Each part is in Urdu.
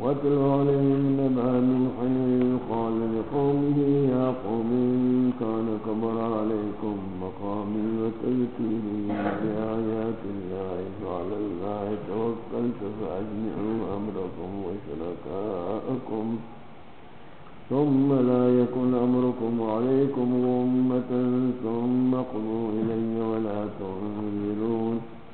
واتل عليهم نبأ حين قال لقومه يا قوم إن كان كبر عليكم مقامي وتذكيري بآيات الله فعلى الله توكلت فأجمعوا أمركم وشركاءكم ثم لا يكن أمركم عليكم غمة ثم قضوا إلي ولا تنذرون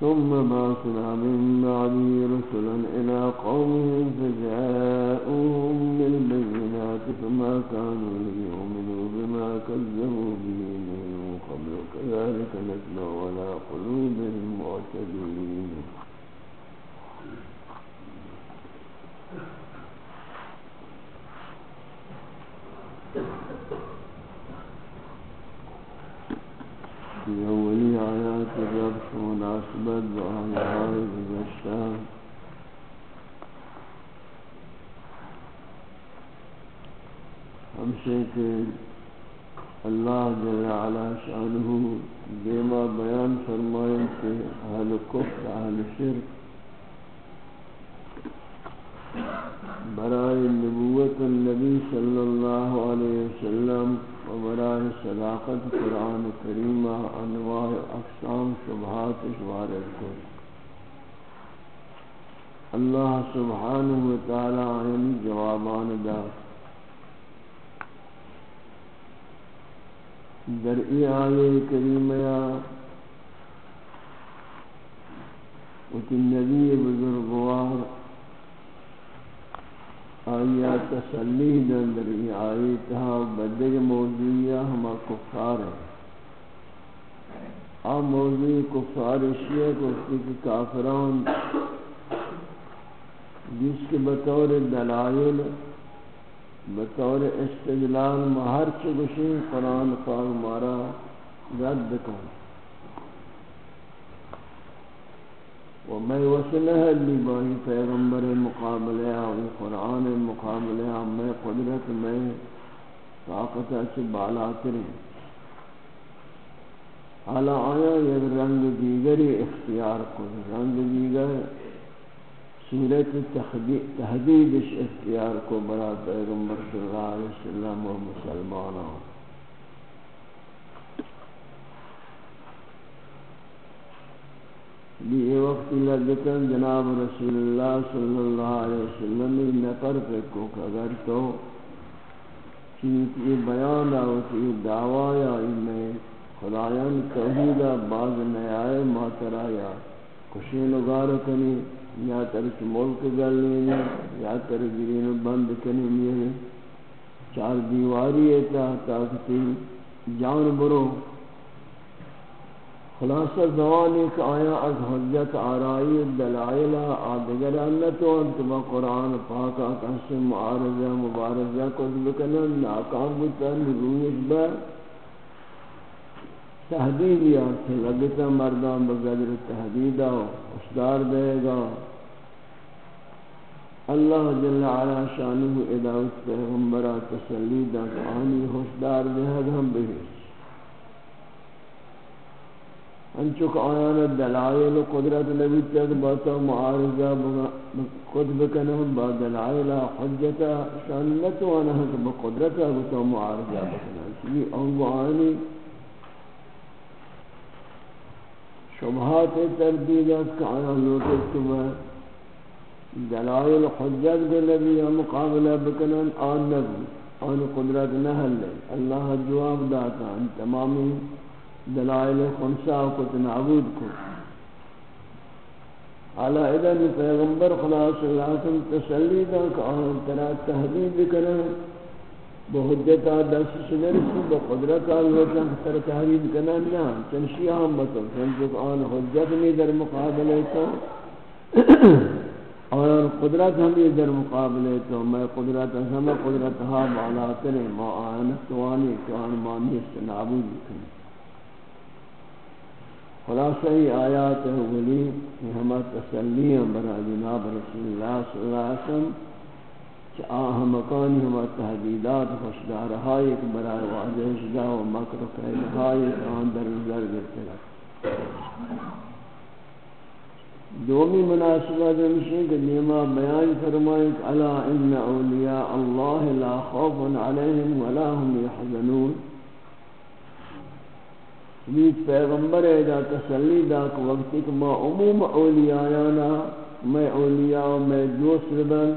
ثم بعثنا من بعده رسلا إلى قومهم فجاءوهم بالبينات فما كانوا ليؤمنوا بما كذبوا به من قبل. كذلك نتلو على قلوب المعتدين في أول آيات الرب مناسبت بآيات گزشتہ ہم سے کہ اللہ جل علا شانہ دیما بیان فرمائیں کہ اہل کفر اہل شرک برائے نبوت النبی صلی اللہ علیہ وسلم و برائے صداقت قرآن کریمہ انواع اقسام شبہات وارد کو۔ اللہ سبحانہ وتعالی عن جوابان دا۔ در ای آیے کریمہ وتی نبی بزرگوار آیا تسلی دن در ای آئی تہا بدگ موضوعیہ ہما کفار ہے۔ آ موضوع کفار شیعہ کو کہ کافران، جس کے بطور دلائل، بطور استدلال مہر چگشی قرآن پاک مارا، رد کن و میں وصلہ لی پیغمبر مقابلہ و قرآن مقابلہ میں قدرت میں طاقت سے بالا کریں حالا آیا یک رنگ دیگری اختیار کو رنگ دیگر صورت تحدیدش اختیار کو برا پیغمبر صلی اللہ علیہ وسلم و مسلمانوں یہ وقت لگتن جناب رسول اللہ صلی اللہ علیہ وسلم نفر پہ کو اگر تو چیت یہ بیان آوتی دعوی آئی میں خدایان توحیدہ بعض نیائے ماترا یا کشی لگار کنی، یا ترک ملک گلنی یا تر گرین بند کنی میرے۔ چار دیواری ہے تا تاکتی جان برو۔ خلاصہ زوانی کہ آیا از حجت آرائی دلائل آدگر انتو انتما قرآن پاکا کسی معارضہ مبارضہ کچھ بکنن ناکام بتا نگویش با تحدید یا سے لگتا مردان بقدر تحدیدہ اشدار دے گا۔ اللہ جل علا شانہ اداوت پیغمبرہ تسلیدہ آنی خوشدار دے گا۔ ہم بہیش انچوک آیان دلائل و قدرت نبی تک باتا معارضہ خود بکنم با دلائل حجتا شانت وانا حق بقدرتا باتا معارضہ بکنم چلی انگو آنی شبہات تردیدت کہ آیا لوٹت کبھا دلائل حجت کو نبی مقابلہ بکنن آن نبی، آن قدرت نہ نحل اللہ جواب داتا ان تمامی دلائل خنسا کو تنعبود کو۔ علا اذن پیغمبر خدا صلی اللہ علیہ وسلم تسلی دا کہ آن ترا تحدید کرنے بحجتا دست سنرسی بقدرتا لوٹا تر تحدید کرنے نا۔ چنشی ہم بطل چنچک آن حجت میں در مقابلے تو۔ اور قدرت ہم یہ در مقابلے تو۔ میں قدرت ہم، قدرت ہاں بالا کریں ما آنت توانی کہ آن مانی استنابود کریں۔ خلاصہ ہی آیات اولی ہمہ تسلیاں برا جناب رسول اللہ صلی اللہ علیہ وسلم کہ آہ مکانی ہمہ تحدیدات خوشدار ہائی کہ برای واضح شدہ و مکر قید ہائی آن در نظر گرتے لگ دومی مناسبہ دمشی کہ نیمہ بیان فرمائیں کہ الا ان اولیاء اللہ لا خوف علیہم ولا هم يحزنون بیت پیغمبر ادا تسلی دا کہ وقتی کہ ما عموم اولیاء اولیاءنا میں اولیاء میں دوست بن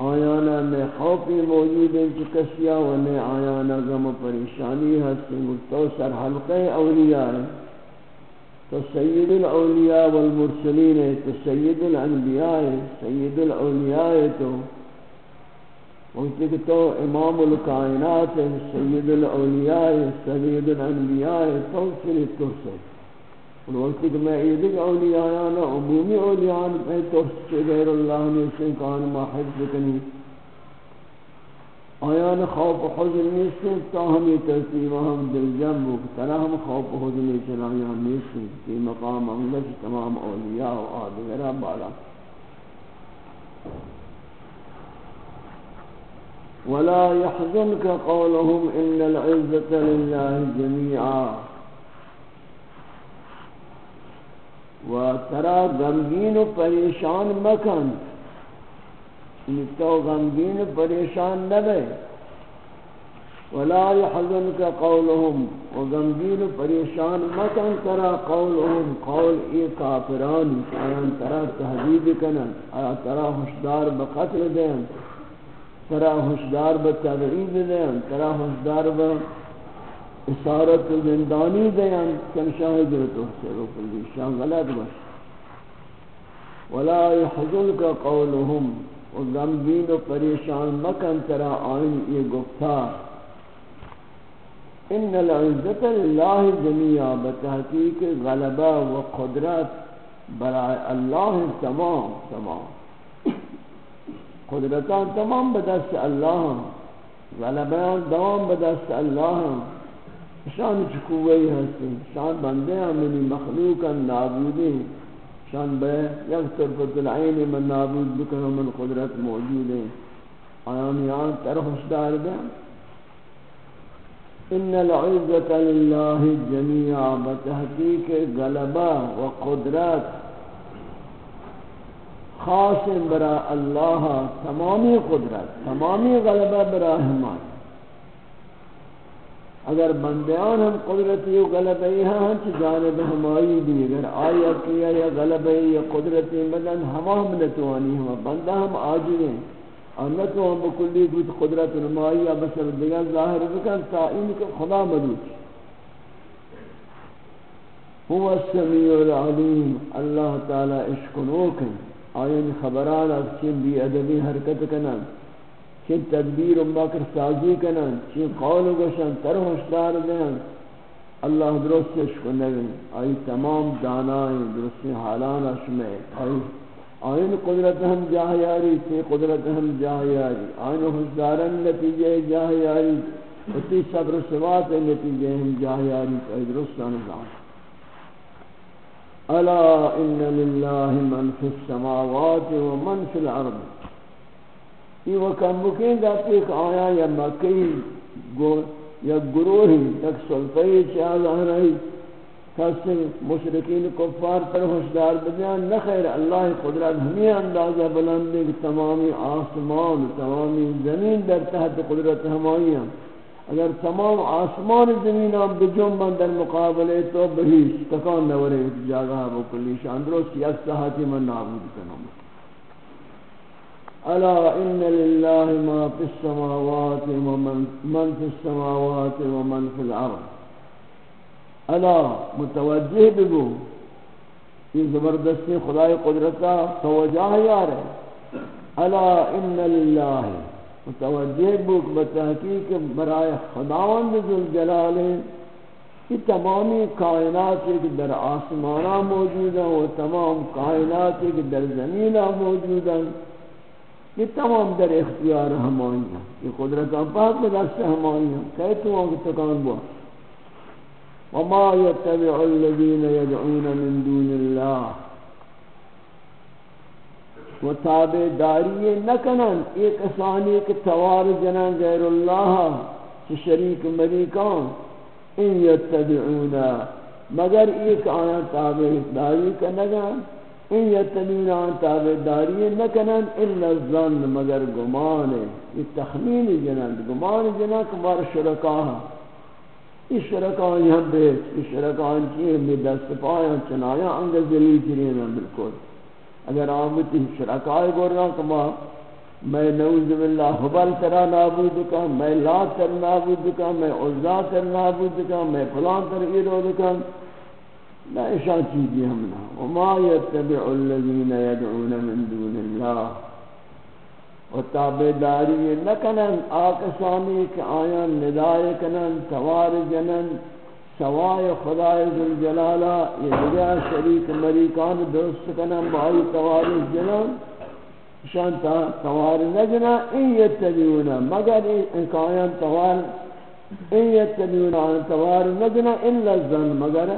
آیانا میں خوفی موجود ہیں کہ کسیا و میں آیانا غم و پریشانی ہستی تو سر حلقہ اولیاء ہے تو سید الاولیاء والمرسلین ہے تو سید الانبیاء ہے سید الاولیاء ہے تو وقت کہ تو امام الکائنات سید الاولیاء، سید الانبیاء تو چلی ترس اور وقت کہ میں ایدک اولیاء نا عمومی اولیاء میں ترس کے غیر اللہ نے سے کان ما حفظ کنی آیان خوف و حضر نیستے تا ہم یہ ترتیب ہم دل جنب ترا ہم خوف و حضر نیستے آیان نیستے کہ مقام انگلش تمام اولیاء و آدھگرہ بالا ولا يحزنك قولهم إن العزة لله جميعا. وترى غمگین و پریشان مکن. تو غمگین و پریشان نبے. ولا يحزنك قولهم. وغمگین و پریشان مکن ترى قولهم. قول ای کافران آیان ترى تحدید کنن، ترى حشدار بقتل دین. ترا ہوشدار ب تبعید دیں ترا ہوشدار ب اسارت زندانی دیں کن شاہد تو سے رو پر دی شان غلط بس ولا يحزنك قولهم و وغمگین و پریشان مکن ترا آئین یہ گفتار ان العزت لله جميعا، بتحقیق غلبہ و قدرت برائے اللہ تمام تمام۔ قدرتان تمام بدست اللہ ہم غلبیان دوام بدست اللہ ہم شان چکوئی ہستی شان بندے ہیں منی مخلوقا نابودی شان بے یک طرفت العین من نابود بکن من قدرت موجود ہے آیان یان ترخش دار دے ان العزت للہ جميعا بتحقیق غلبہ و قدرت خاص برا اللہ تمامی قدرت تمامی غلبہ برا ہمات اگر بندیان ہم قدرتی و غلبی ہیں ہنچ جانب ہمائی بھی اگر آیا کیا یا غلبی یا قدرتی مدن، ہما ہم نتوانی ہم، بندہ ہم آجی ہیں۔ اور نتو ہم بکلی بود قدرت نمائی یا بسر دیگر ظاہر بکن تا ان کو خدا مدوچ هو السمیع العلیم، اللہ تعالی اشکنوکن آئین خبران از چین بی ادبی حرکت کنن چین تدبیر و مکر سازی کنن چین قول و گوشن تر ہوشدار دیں اللہ درستش کنگن آئی تمام دانائیں درستی حالانا شمیں آئی آئین قدرت ہم جاہیاری تی قدرت ہم جاہیاری آئین حسدارن نتیجہ جاہیاری تی صبر سوات نتیجہ ہم جاہیاری تی درستان ذات الا ان للہ من فی السماوات ومن فی الارض یہ وکم بکیں جاتے ایک آیا یا مکی یا گروہی یک سلطہی چاہ ظاہرائی کسی مشرکین کفار پر ہوشدار بدیان نخیر اللہ قدرت ہمیں اندازہ بلندے کہ تمامی آسمان، تمامی زمین در تحت قدرت ہمائیاں اگر تمام آسمان زمین آپ بجنبن در مقابلے تو بہیش تکان نورے جاگہ بکلی شان درست یک ساحتی من نابود کنم الا ان لله ما في السماوات ومن من في السماوات ومن في الارض۔ الا متوجه بگو۔ یہ زبردستی خدای قدرتا توجہ یار ہے۔ الا ان لله متوجه بگو بتحقیق برائے خداوند ذل جلال یہ تمامی کائنات کے در آسمانہ موجود ہیں وہ تمام کائنات کے در زمینہ موجود ہیں۔ یہ تمام در اختیار ہمائی ہیں۔ یہ قدرت پاک میں دست ہمائی ہیں۔ کہتے ہیں کہ تکان بوا۔ وما يتبع الذين يدعون من دون الله و تابع داری نکنن ایک اسانی کے توار جنان غیر اللہ چھ شریک مریکان ان یتبعون. مگر ایک آیا تابع داری کنگن این یتنین آن تابداری نکنن الا الظن، مگر گمان. یہ تخمین جنند گمان جنند کمار شرکاہ یہ شرکاہ یہاں بیت یہ شرکاہ چیئے میں دست پایا چنایا انگا ذلیل کرین بالکل. اگر آمتی شرکاہ گور رہا کما، میں نعوذ باللہ حبل ترا نابود کا میں لا تر نابود کا میں عزا تر نابود کا میں فلان تر ایرود کا لا اشان چیزی ہمنا وما يتبع الذين يدعون من دون الله و تابداری نکنن آکسانی کہ آیان ندائے کنن توار جنن سوائے خدای ذوالجلالہ یہ دیگر شریک مریکان درست کنن، بھائی توار جنان شان تا توار نجنا این یتبعون مگر این کائن توار این یتبعون توار نجنا الا الزن مگر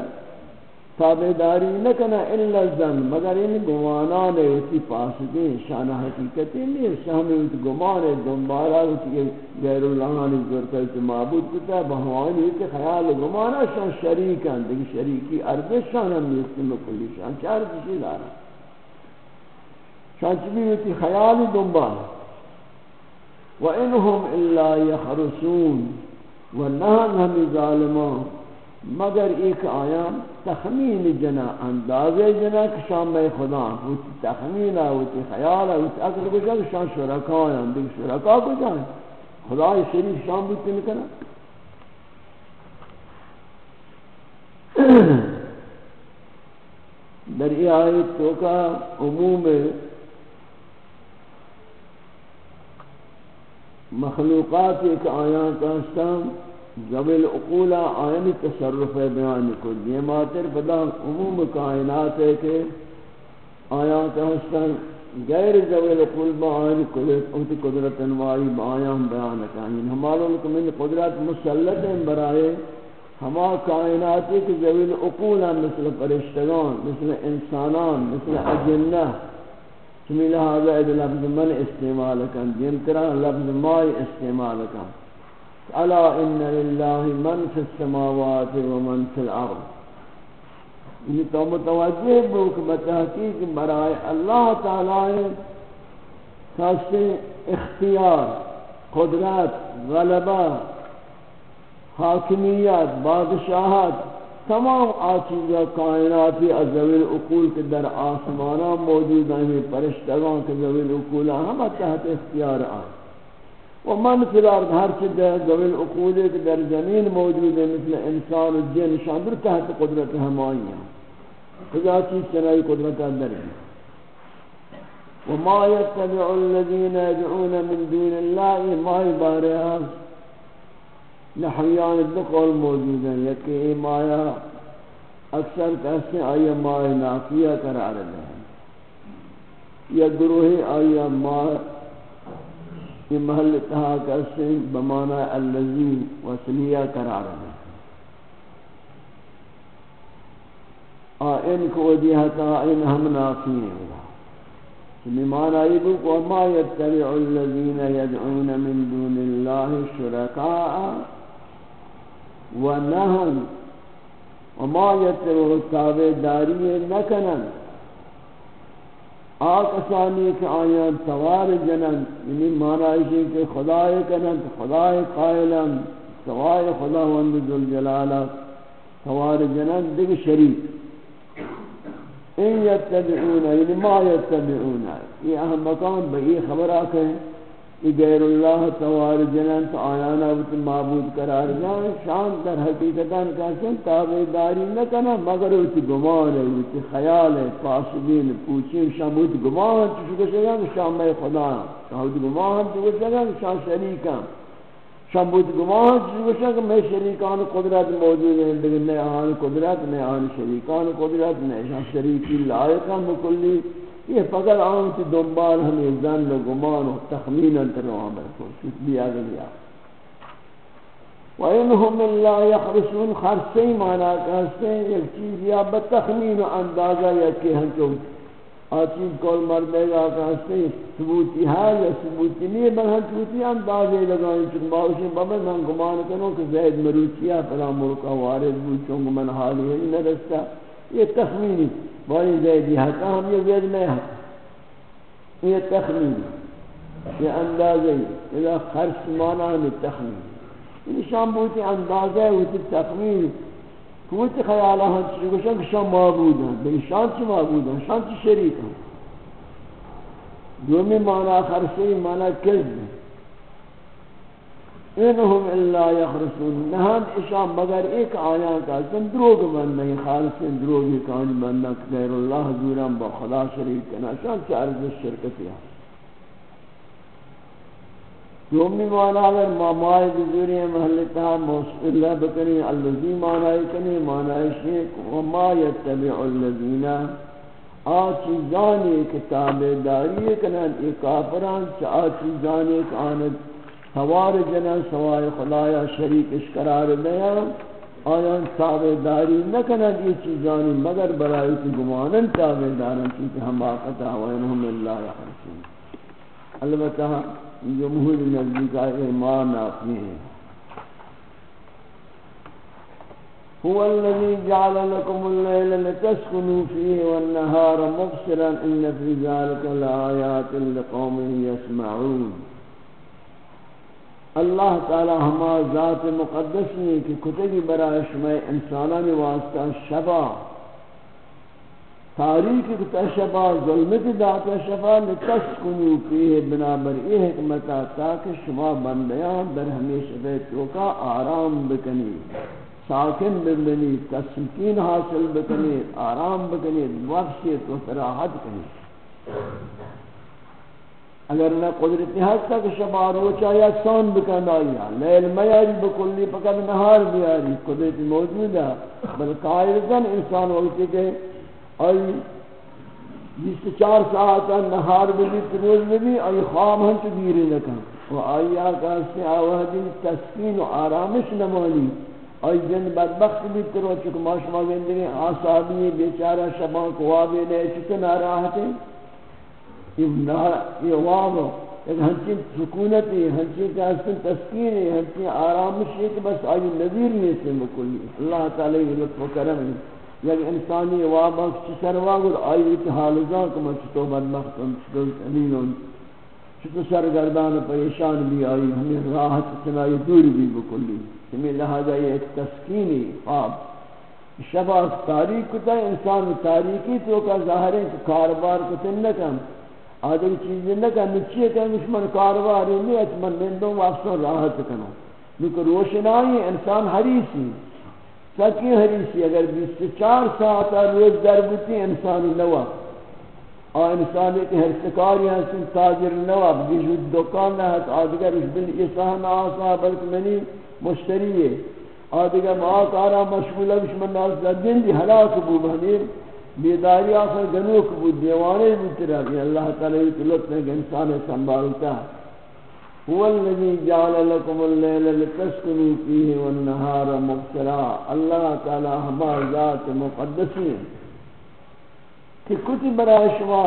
تابداری نکنا الا الزن مگر ان گمانان اسی پاس دے شان حقیقتی نہیں شامل اس گمان دنبارا کہ غیر اللہ نے معبود کتا بہوانی کہ خیال گمانا شان شریک ہیں دیکھ شریکی ارض شان ہم نیستم کلی شان چار کسی دارا شان چبی ہوتی خیال دنبال. وَإِنْهُمْ إِلَّا يَخْرُسُونَ وَنَهَنْ هَمِ ظَالِمَانِ. مگر ایک آیا، تخمین جنا انداز جنا کہ شام میں خدا وہ تخمین ہے وہ خیال ہے وہ عقل کو جان شان شرکا ہیں دیکھ شرکا کو جان خدا شریف شام بھی تن کرا در ای آیت تو کا عموم مخلوقات ایک آیات کا زویل اقولا آئین تصرف بیان کو یہ ماتر بدا عموم کائنات ہے کہ آیات حسن غیر زویل اقول با آئین قدرت قدرت انوائی با آیان بیان کریں یعنی ہماروں کو من قدرت مسلط ہیں برائے ہما کائنات کے زویل اقولا مثل پرشتگان مثل انسانان، مثل اجنہ چمی لہذا لفظ من استعمال کن. جن طرح لفظ مائی استعمال کن. الا ان لله من في السماوات ومن في الارض یہ تو متوجہ ہو کہ بتحقیق برائے اللہ تعالی خاص اختیار، قدرت، غلبہ، حاکمیت، بادشاہت، تمام آچیزہ کائناتی از ذویل اقول کے در آسمانہ موجود ہیں، پرشتگان کے ذویل اقول ہم تحت اختیار آئے۔ و من فی الارض ہر چیز ذویل عقولے کے در زمین موجود ہے مثل انسان و جن شاندر تحت قدرت ہمائی ہیں خدا چیز چنائی قدرت اندر ہے وما يتبع الذين يدعون من دون الله ما يبارها نحویان دقول موجودا یکی مایا اکثر کہتے ہیں آیا ماہ نافیہ قرار ہے یا گروہ آیا ماہ یہ محل تہا کہتے بمانا اللذی وصلیہ قرار ہے۔ آئین کو دیہتا ان ہم نافی ہیں۔ بمعنى يبقى وما يتبع الذين يدعون من دون الله شركاء ونهم وما يتبع التابع داري نكنا آکسانی کہ آیان سوار جنن یعنی معنی ہے کہ خدای کنن، خدای قائلن سوار خدا وند ذل جلالہ سوار جنن دیکھ شریک ان یتبعون یعنی ما یتبعون۔ یہ اہم مقام بئی خبر آکے کہ غیر اللہ توار جنان تو آیانا بت معبود قرار جائیں شان در حقیقتان کہتے ہیں داری نہ کنا، مگر اسی گمان ہے اسی خیال ہے، پاسبین، پوچھیں شاموت گمان تو چکو شگا شام میں خدا شاموت گمان تو چکو شگا شام شریکاں شمبود گمان تو چیز کہ میں شریکان قدرت موجود ہیں، لیکن میں آن قدرت میں آن شریکان قدرت میں شریکی لائقہ مکلی یہ فقط آن کی دنبال ہمیں زن و گمان و تخمین انتر وہاں برکو شکل بیا گیا وَإِنْهُمْ اللَّهِ يَخْرِسُونَ خرسے مانا کہتے ہیں ایک چیز یا بتخمین و اندازہ یا کہ ہم چوک آچین کول مردے گا کہتے ہیں، ثبوتی ہے یا ثبوتی نہیں ہے بلہن ثبوتی اندازے لگائیں چکہ باوشی بابا من گمان کروں کہ زید مروچی فلا ملکہ وارد بود چونکہ من حالی ہے نہ یہ تخمینی باری زیدی حقا ہم یہ زید میں حق. یہ تخمینی یہ اندازے یہ خرس مانا ہمیں تخمینی یہ شام بوتی اندازے ہوتی تخمینی کوت خیال ہاں چی گوشن کہ شان معبود ہیں بے شان چی معبود ہیں شان چی شریک ہیں دومی معنی خرسی معنی کذب. ہے انہم الا یخرسون نہان اشان مگر ایک آیان کا سن دروگ من نہیں خالصین دروگی کانی من نک غیر اللہ زوران با خدا شریک کنا شان چی عرض شرکتی ہیں دومی معنی اگر مامائی بزوری محلتها موصف اللہ بکنی، اللذی معنی کنی، معنی شیخ وما یتبع اللذین۔ آچی زانی کتاب داری کنن ای کافران چا آچی زانی کانت سوار جنن سوائے خدایا شریک اشقرار دیا آیان تابداری نکنن یہ چیزانی مگر برائی کی گمانن تابدارن، چونکہ ہم آقتا وینہم اللہ یحرسون البتہ جمہور نزدیک ایمان آتی ہے۔ هو الذي جعل لكم الليل لتسكنوا فيه والنهار مبصرا إن في ذلك لآيات لقوم يسمعون اللہ تعالی ہما ذات مقدس نے کہ کتبی برای شما انسانان واسطہ شبا تاریخ کتا شفا ظلمت داتا شفا لتسکنو پیه بنابر ای حکمتا تاکہ شما بندیان در ہمیشہ بیتو کا آرام بکنی، ساکن ببنی، تسکین حاصل بکنی، آرام بکنی وقتی تو تراحت کنی۔ اگر نہ قدرت حد تک شما روچا یا سان بکن آیا لیل میاری بکلی پکر نہار بیاری قدرت موجود ہے۔ بل قائدتاً انسان وقتی کہ آئی بیس چار ساعت نہار بھی، روز بھی، آئی خواب ہم چگیرے لکن و آئی آقا سے آوہدی تسکین و آرامش نمانی۔ آئی جن بدبخت بھی ترو چکہ ماشما گندگی آسابی بیچارہ شبان قوابی لے چکہ ناراحت یہ واب ایک ہنچی سکونتی ہنچی تحسن تسکین ہے ہنچی آرامش ہے کہ بس آئی نظیر نہیں سے مکلی اللہ تعالی لطف و کرم ہے۔ یک انسانی وابق چی سرواغل آئی اتحالزان کما چطو بدبختن چطو امینن چطو سرگردان پریشان بھی آئی، ہمیں راحت چنائی دور بھی بکلی ہمیں لہذا یہ ایک تسکینی خواب۔ شبہ تاریخ کتا انسان تاریخی تو کا ظاہر ہے کہ کاربار کتا نکم آدھر چیزیں نکم نچیے کہ مشمن کارباری نہیں اچمن لندوں واسطوں راحت کنو۔ لیکن روشنائی انسان حریصی سکی حریصی، اگر بیس چار ساعت روز در بوتی انسانی نوا آ انسان ایک ہرسکاری ہیں تاجر نواب۔ بیجود دکان نہ ہے آدھگر اس بل اسان آسا، بلکہ منی مشتری ہے۔ آدھگر ما کارا مشغول ہے من ناس دین دی حلاک بو بہنیم بیداری آخر گنوک بو دیوانے بھی ترہ اللہ تعالی لطف ہے کہ انسان سنبھالتا ہے۔ هو الذي جعل لكم الليل لتسكنوا فيه والنهار مبصرا الله تعالى ہما ذات مقدسی کہ کچھ برای شما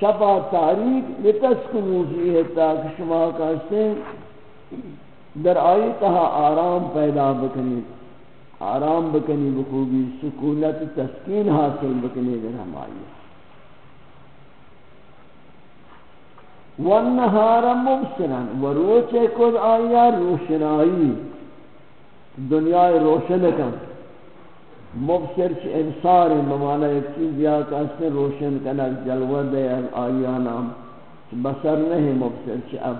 شبا تاریک لتسکنو فیه تاک شما کہتے در آئی تہا آرام پیدا بکنی آرام بکنی بخوبی، سکونت، تسکین حاصل بکنی در ہم آئی والنهار مبصرا وروچے کد آیا روشنائی دنیا روشن کن. مبصر چ ابصار بمعنی ایک چیز یا کہ روشن کنک جلوہ دے آیا نام. بصر نہیں مبصر چ، اب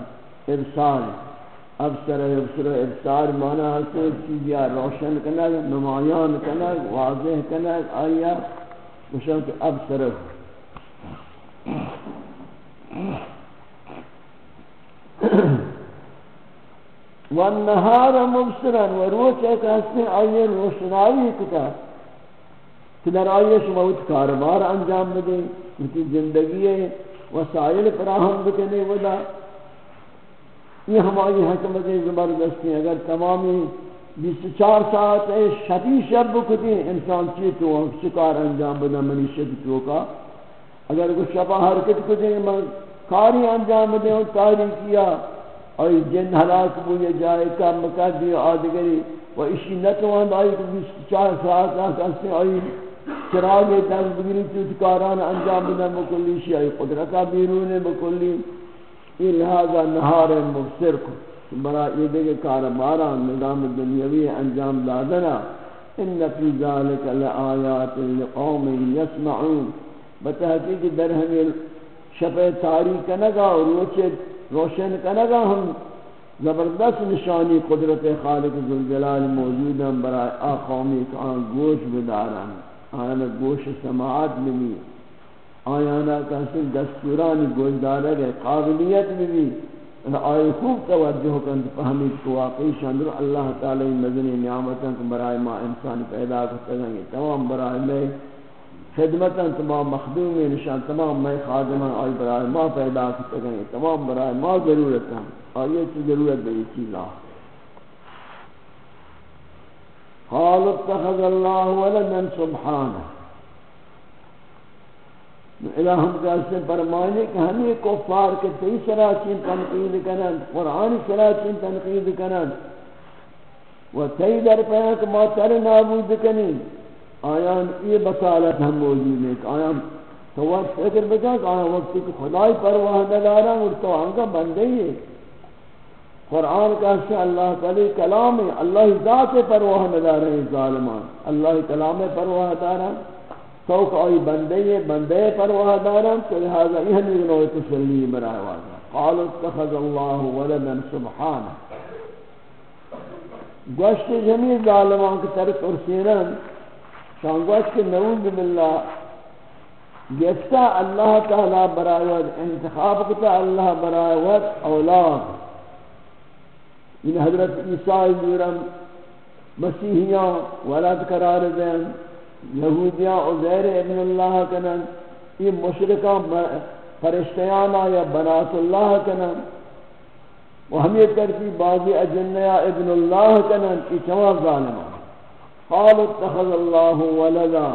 ابصار ابصر ابصر ابصار معنی ہے چیز یا روشن کنک نمایان کنک واضح کنک آیا مشان کہ ابصر والنهار مبصرا وروچ ایک ہستے آئیے روشنائی کتا کہ در آئیے شما وچ کاربار انجام بدے کی زندگی ہے، وسائل فراہم بکنے، ودا یہ ہماری حکمت زبردستی اگر تمامی بیس چار ساعت شبی شب بکتے انسان چیتو شکار انجام بدا منی شکتو کا۔ اگر کچھ شبہ حرکت کتے کاری انجام دے اور کاری کیا۔ اور جن ہلاک بو یہ جائے، کام مکہ آدگری و اسی نتوان آئی کہ بیس چار ساعت آکاستے آئی۔ چراغ دست بگری تو کاران انجام بدن بکلی شی آئی قدرتا بیرون بکلی یہ لہذا نہار مبصر کو برا یہ دیکھ کار باران نظام دنیاوی انجام دادنا. ان فی ذالک لآیات لقوم یسمعون. بتحقیق در ہمیں شفے تاریخ کنگا اور روچے روشن کنگا ہم زبردست نشانی قدرت خالق ذوالجلال موجود ہیں برای آقامی کہ آن گوش بدارن. آیانا گوش سماعت بھی آیانا کسی دستورانی گوش دارے گئے قابلیت بھی آئی خوب توجہ کن فہمید کو واقعی شاندر اللہ تعالی مدنی نعمتاں برای ما انسان پیدا کرتے ہیں تمام برای میں خدمتا تمام مخدوم نشان تمام میں خادمان آئی برای ما پیدا کرتے گئے تمام برای ما ضرورت ہیں آئیے چی ضرورت بے چیزا قال اتخذ اللہ ولدا سبحانہ الہم کہتے ہیں فرمانے کہ ہمیں کفار کے تی سراچین تنقید کنن قرآن سراچین تنقید کنن و تی در پیانک ما تر نابود کنن آیان یہ بطالت ہم موجود ہیں کہ آیان تو وقت فکر بجا کہ آیان وقت کہ خدای پرواہ ندارا اور تو آنگا بندے ہی قرآن کا سے اللہ تعالی کلام ہے۔ اللہ ذات پرواہ ندارا ہے ظالمان۔ اللہ کلام پرواہ دارا تو کہ آئی بندے بندے پرواہ دارا تو لہذا یہ نہیں نوع تسلی برائے واضح قال اتخذ اللہ ولدا سبحانہ۔ گوشت جمیع ظالمان کی طرف ارسینن شانگوش کے نعوذ باللہ۔ گفتا اللہ تعالی برایت انتخاب کتا اللہ برایت اولاد۔ ان حضرت عیسیٰ جورم مسیحیاں، ولد قرار دیں یہودیاں عزیر ابن اللہ کنن، یہ مشرکہ فرشتیانا یا بنات اللہ کنن۔ و ہم یہ کرتی بعضی اجنیہ ابن اللہ کنن کی چواب ظالمان قال اتخذ الله ولدا۔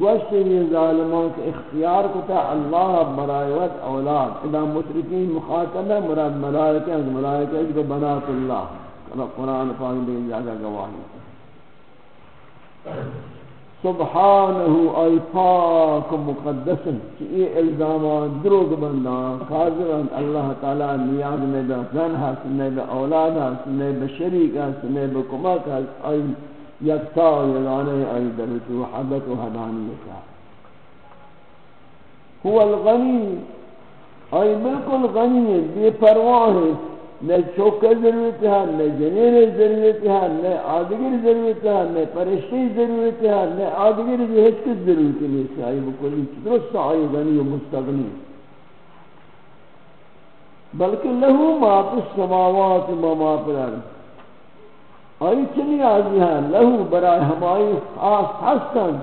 گوشت یہ ظالمان کے اختیار کو تھا اللہ برائیوت اولاد۔ اذا مشرکین مخاطب ہے مراد ملائکہ از ملائکہ جو بنات اللہ۔ قرآن پاک میں جاگا گواہی سبحانہ ای پاک مقدس کہ یہ الزامان دروگ بندہ کاذبان اللہ تعالی نیاز میں دا زن حس میں دا اولاد حس میں بشریک حس میں بکمک حس ای یکتا و یگانے ای درت وحدت و حدانیتا هو الغنی ای بالکل غنی بے پرواہ نہ چوک ضرورت ہے، نہ جنین ضرورت ہے، نہ آدگر ضرورت ہے، نہ پرشتی ضرورت ہے، نہ آدگر بھی ہیچ کس ضرورت نہیں سے آئی بکلی درست آئی غنی و مستغنی بلکہ لہو ما پی السماوات و ما پی الارض۔ آئی چنی آزی ہے لہو برای ہمائی خاص ہستن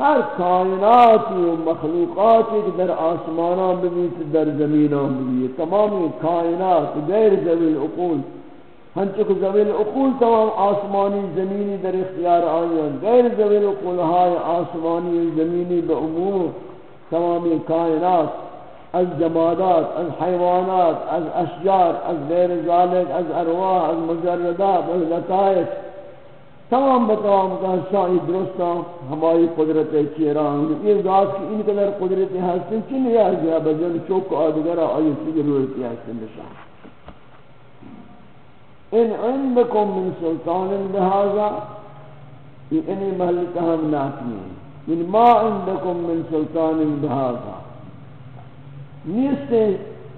ہر کائناتی و مخلوقاتی کہ در آسمانان ببیت در زمینان ببیت تمامی کائنات غیر زویل أقول ہنچک زویل أقول تمام آسمانی زمینی در اختیار آئین غیر زویل أقول ہائی آسمانی زمینی بعموم تمامی کائنات از جمادات از حیوانات از اشجار از غیر ذالک از ارواح از مجردات از لطائف تمام بتمام کا شاہی درستا ہماری قدرت چیران یہ ذات کی ان قدر قدرت حاصل چی نہیں آئی گیا بجن چوک آدگر آئی سی ضرورت حاصل نشان۔ ان عندکم من سلطان بهذا یہ انہی محلتا ہم ناکمی من ما عندکم من سلطان بهذا نیستے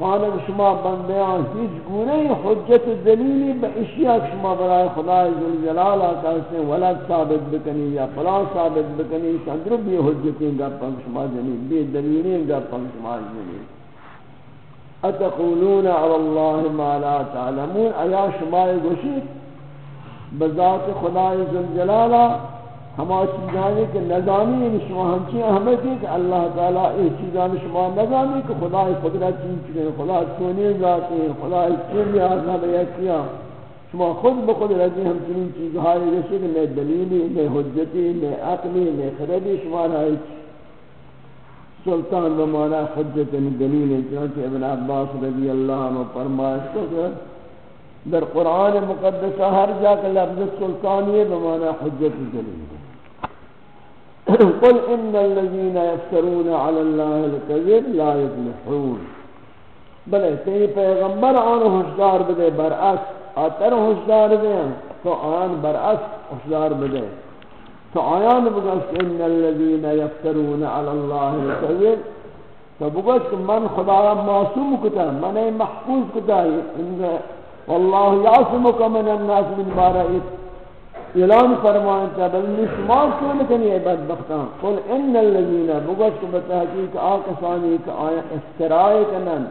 پانک شما بندیان ہیچ گونے حجت دلیلی با اشیاء شما برای خدای ذوالجلال آتا سے ولد ثابت بکنی یا فلان ثابت بکنی سندر بھی حجتیں گا پنک شما جنی بھی دلیلیں گا پنک شما جنی اتقولون علی اللہ ما لا تعلمون؟ ایا شما گوشید؟ بذات خدای ذوالجلال ہما چیزانی کہ نظامی ان شما ہمچی احمد ہے کہ اللہ تعالیٰ یہ چیزان شما نظامی کہ خدا قدرت چیز چکے خدا سونے ذاتے خدا چیز آزنا بیا کیا۔ شما خود بخود بقدرت ہم چنین چیزہائی رسید میں دلیلی میں حجتی میں عقلی میں خردی شما رہی سلطان بمانا حجت میں دلیل چنانچہ ابن عباس رضی اللہ عنہ فرمائش کو کہ در قرآن مقدسہ ہر جا کہ لفظ سلطانی بمانا حجت دلیل قل ان الذين يفترون على الله الكذب لا يفلحون. بلے تی پیغمبر آن ہوشدار بدے، برعکس، آتر ہوشدار دے تو آن برعکس ہوشدار بدے. تو آیان بگشت ان الذين يفترون على الله الكذب. تو بگشت، من خدا معصوم کتا من محفوظ کتا والله يعصمك من الناس من بارئت اعلان فرمائیں تا بل نشمار کیوں نکنی ہے بدبختان قل ان اللذین بگوش کو بتحقیق آکسانی کا آیا افترائی کنن۔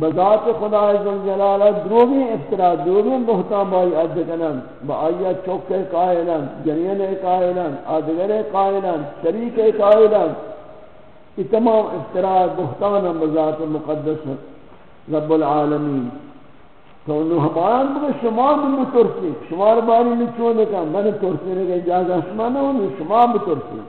بذات خدا عزوجلالہ دروگی افتراء دروگی بہتان بائی عد کنن۔ با آیا چوکے قائلن جنین قائلن، آدگر قائلن، شریک قائلن۔ یہ تمام افتراء بہتان بذات مقدس رب العالمین۔ تو انہوں ہمان بگے شما بھی ترسی شما باری میں چون چونے کا من ترسی رہے اجازہ شما نہ ہوں شما بھی ترسی۔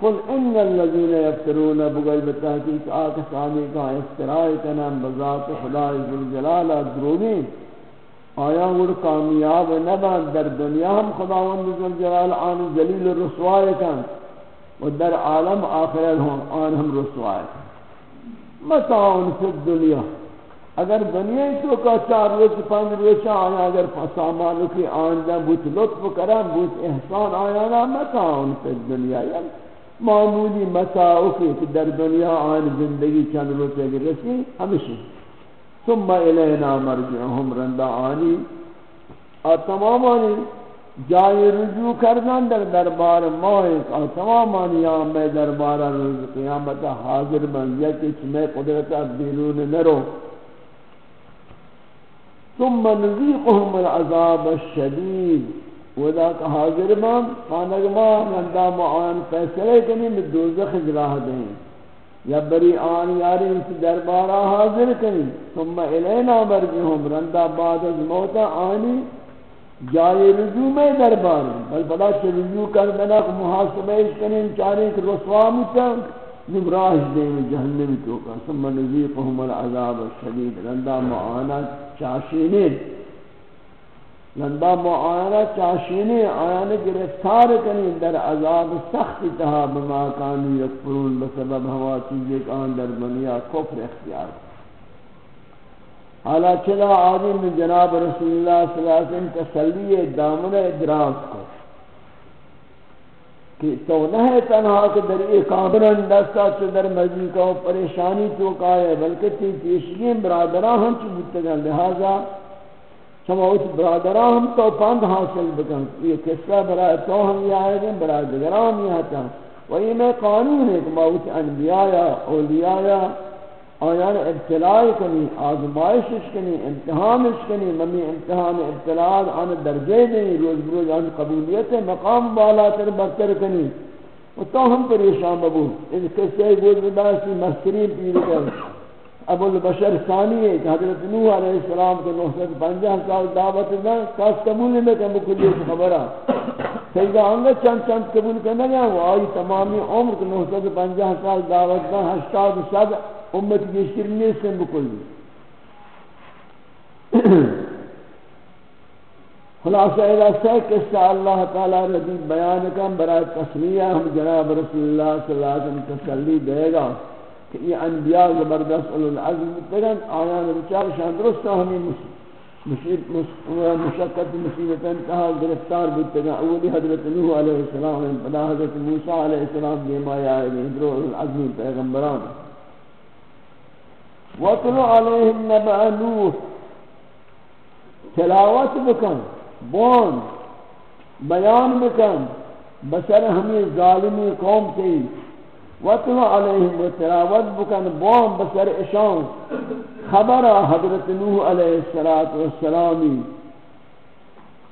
قل ان الذين يفترون بغل بتحقیق آکسانی کا افترائی کنم بذات خدا ذوالجلال درومی آیا وہ کامیاب نبان در دنیا ہم خداوند ذوالجلال آن جلیل رسوائے کن۔ و در عالم آخرت ہم آن ہم رسوائے۔ کن متاعن فی الدنیا۔ اگر دنیا تو کا چار روز، پانچ روز آیا، اگر سامان کی آنجا بوت لطف کرم، بوت احسان آیا نا متاعن فی دنیا یعنی معمولی متاعو کی در دنیا آن زندگی چند روز اگر رسی، ہمیشہ۔ ثم الینا مرجعهم رندا آنی۔ اور تمام آنی جائے رجوع کردن در دربار ماہ اور تمام آنی میں دربار روز قیامت حاضر بن یکی چمیں قدرت بیرون نرو۔ ثم نذيقهم العذاب الشديد. وذاك حاضر ما خانق ما؟ نندا معان فیصلے کنی، میں دوزخ جراہ دیں. یا بری آن یاری اس دربارہ حاضر کنی. ثم الینا مرجعهم رندا بعد از موتا آنی. جائے رجوع میں دربار. بل پدا چھ رجوع کر کردنا محاسبہ اس کنی چارے کہ رسوا متا نمراہ دیں جہنم تو کا ثم نذيقهم العذاب الشديد رندا معانات چاشینی لندا معانات چاشینی آیان گرفتار کنی در عذاب سخت تہا بما کانو یکفرون بسبب ہوا چیزیں کان در دنیا کفر اختیار. حالا چلا آدم جناب رسول اللہ صلی اللہ علیہ وسلم تسلی دامن ادراک کو کہ تو نہ ہے تنہا کہ در ایک کامرن دستا چو در مجی کا پریشانی تو کا ہے، بلکہ تی پیشگی برادران ہم چو بودتا لہذا شما اس برادران ہم تو پند حاصل بکن۔ یہ قصہ برای تو ہم یہ آئے گئے برای ہم یہ آتا و یہ میں قانون ہے کہ موت انبیاء یا اولیاء یا آیان ابتلاع کنی، آزمائشش کنی، امتحانش کنی، ممی امتحان ابتلاع آن درجے دیں، روز بروز آن قبولیت مقام بالا تر برتر کنی۔ و تو ہم پریشان ببو۔ اس قصے بود بداسی مسترین پیر کر۔ ابو البشر ثانی ہے کہ حضرت نوح علیہ السلام کے نحصد پنجہ سال دعوت دا کاس قبول میں کہ مکلی سے خبرہ۔ سیدہ آنگا چند چند قبول کرنا گیا۔ وہ آئی تمامی عمر کے نحصد پنجہ سال دعوت دا ہشتاد سب امت گیشتر نیست سے بکلی خلاصہ الہ سے قصہ اللہ تعالی رضی بیان کم برای تصویہ ہم جناب رسول اللہ صلی اللہ علیہ وسلم تسلی دے گا کہ یہ انبیاء زبردست العزم تگن آیان بچار شان درست ہمیں مشکت مصیبت انتہا گرفتار بودتگن اولی حضرت نوح علیہ السلام پدا حضرت موسیٰ علیہ السلام دیما یا درو العزم پیغمبران۔ وَطْلُ عَلَيْهِمْ نَبَأَ نُوح. تلاوت بکن بون بیان بکن بسر ہمیں ظالمی قوم کی. وطن علیہم و تراود بکن بوم بسر اشان خبر حضرت نوح علیہ السلامی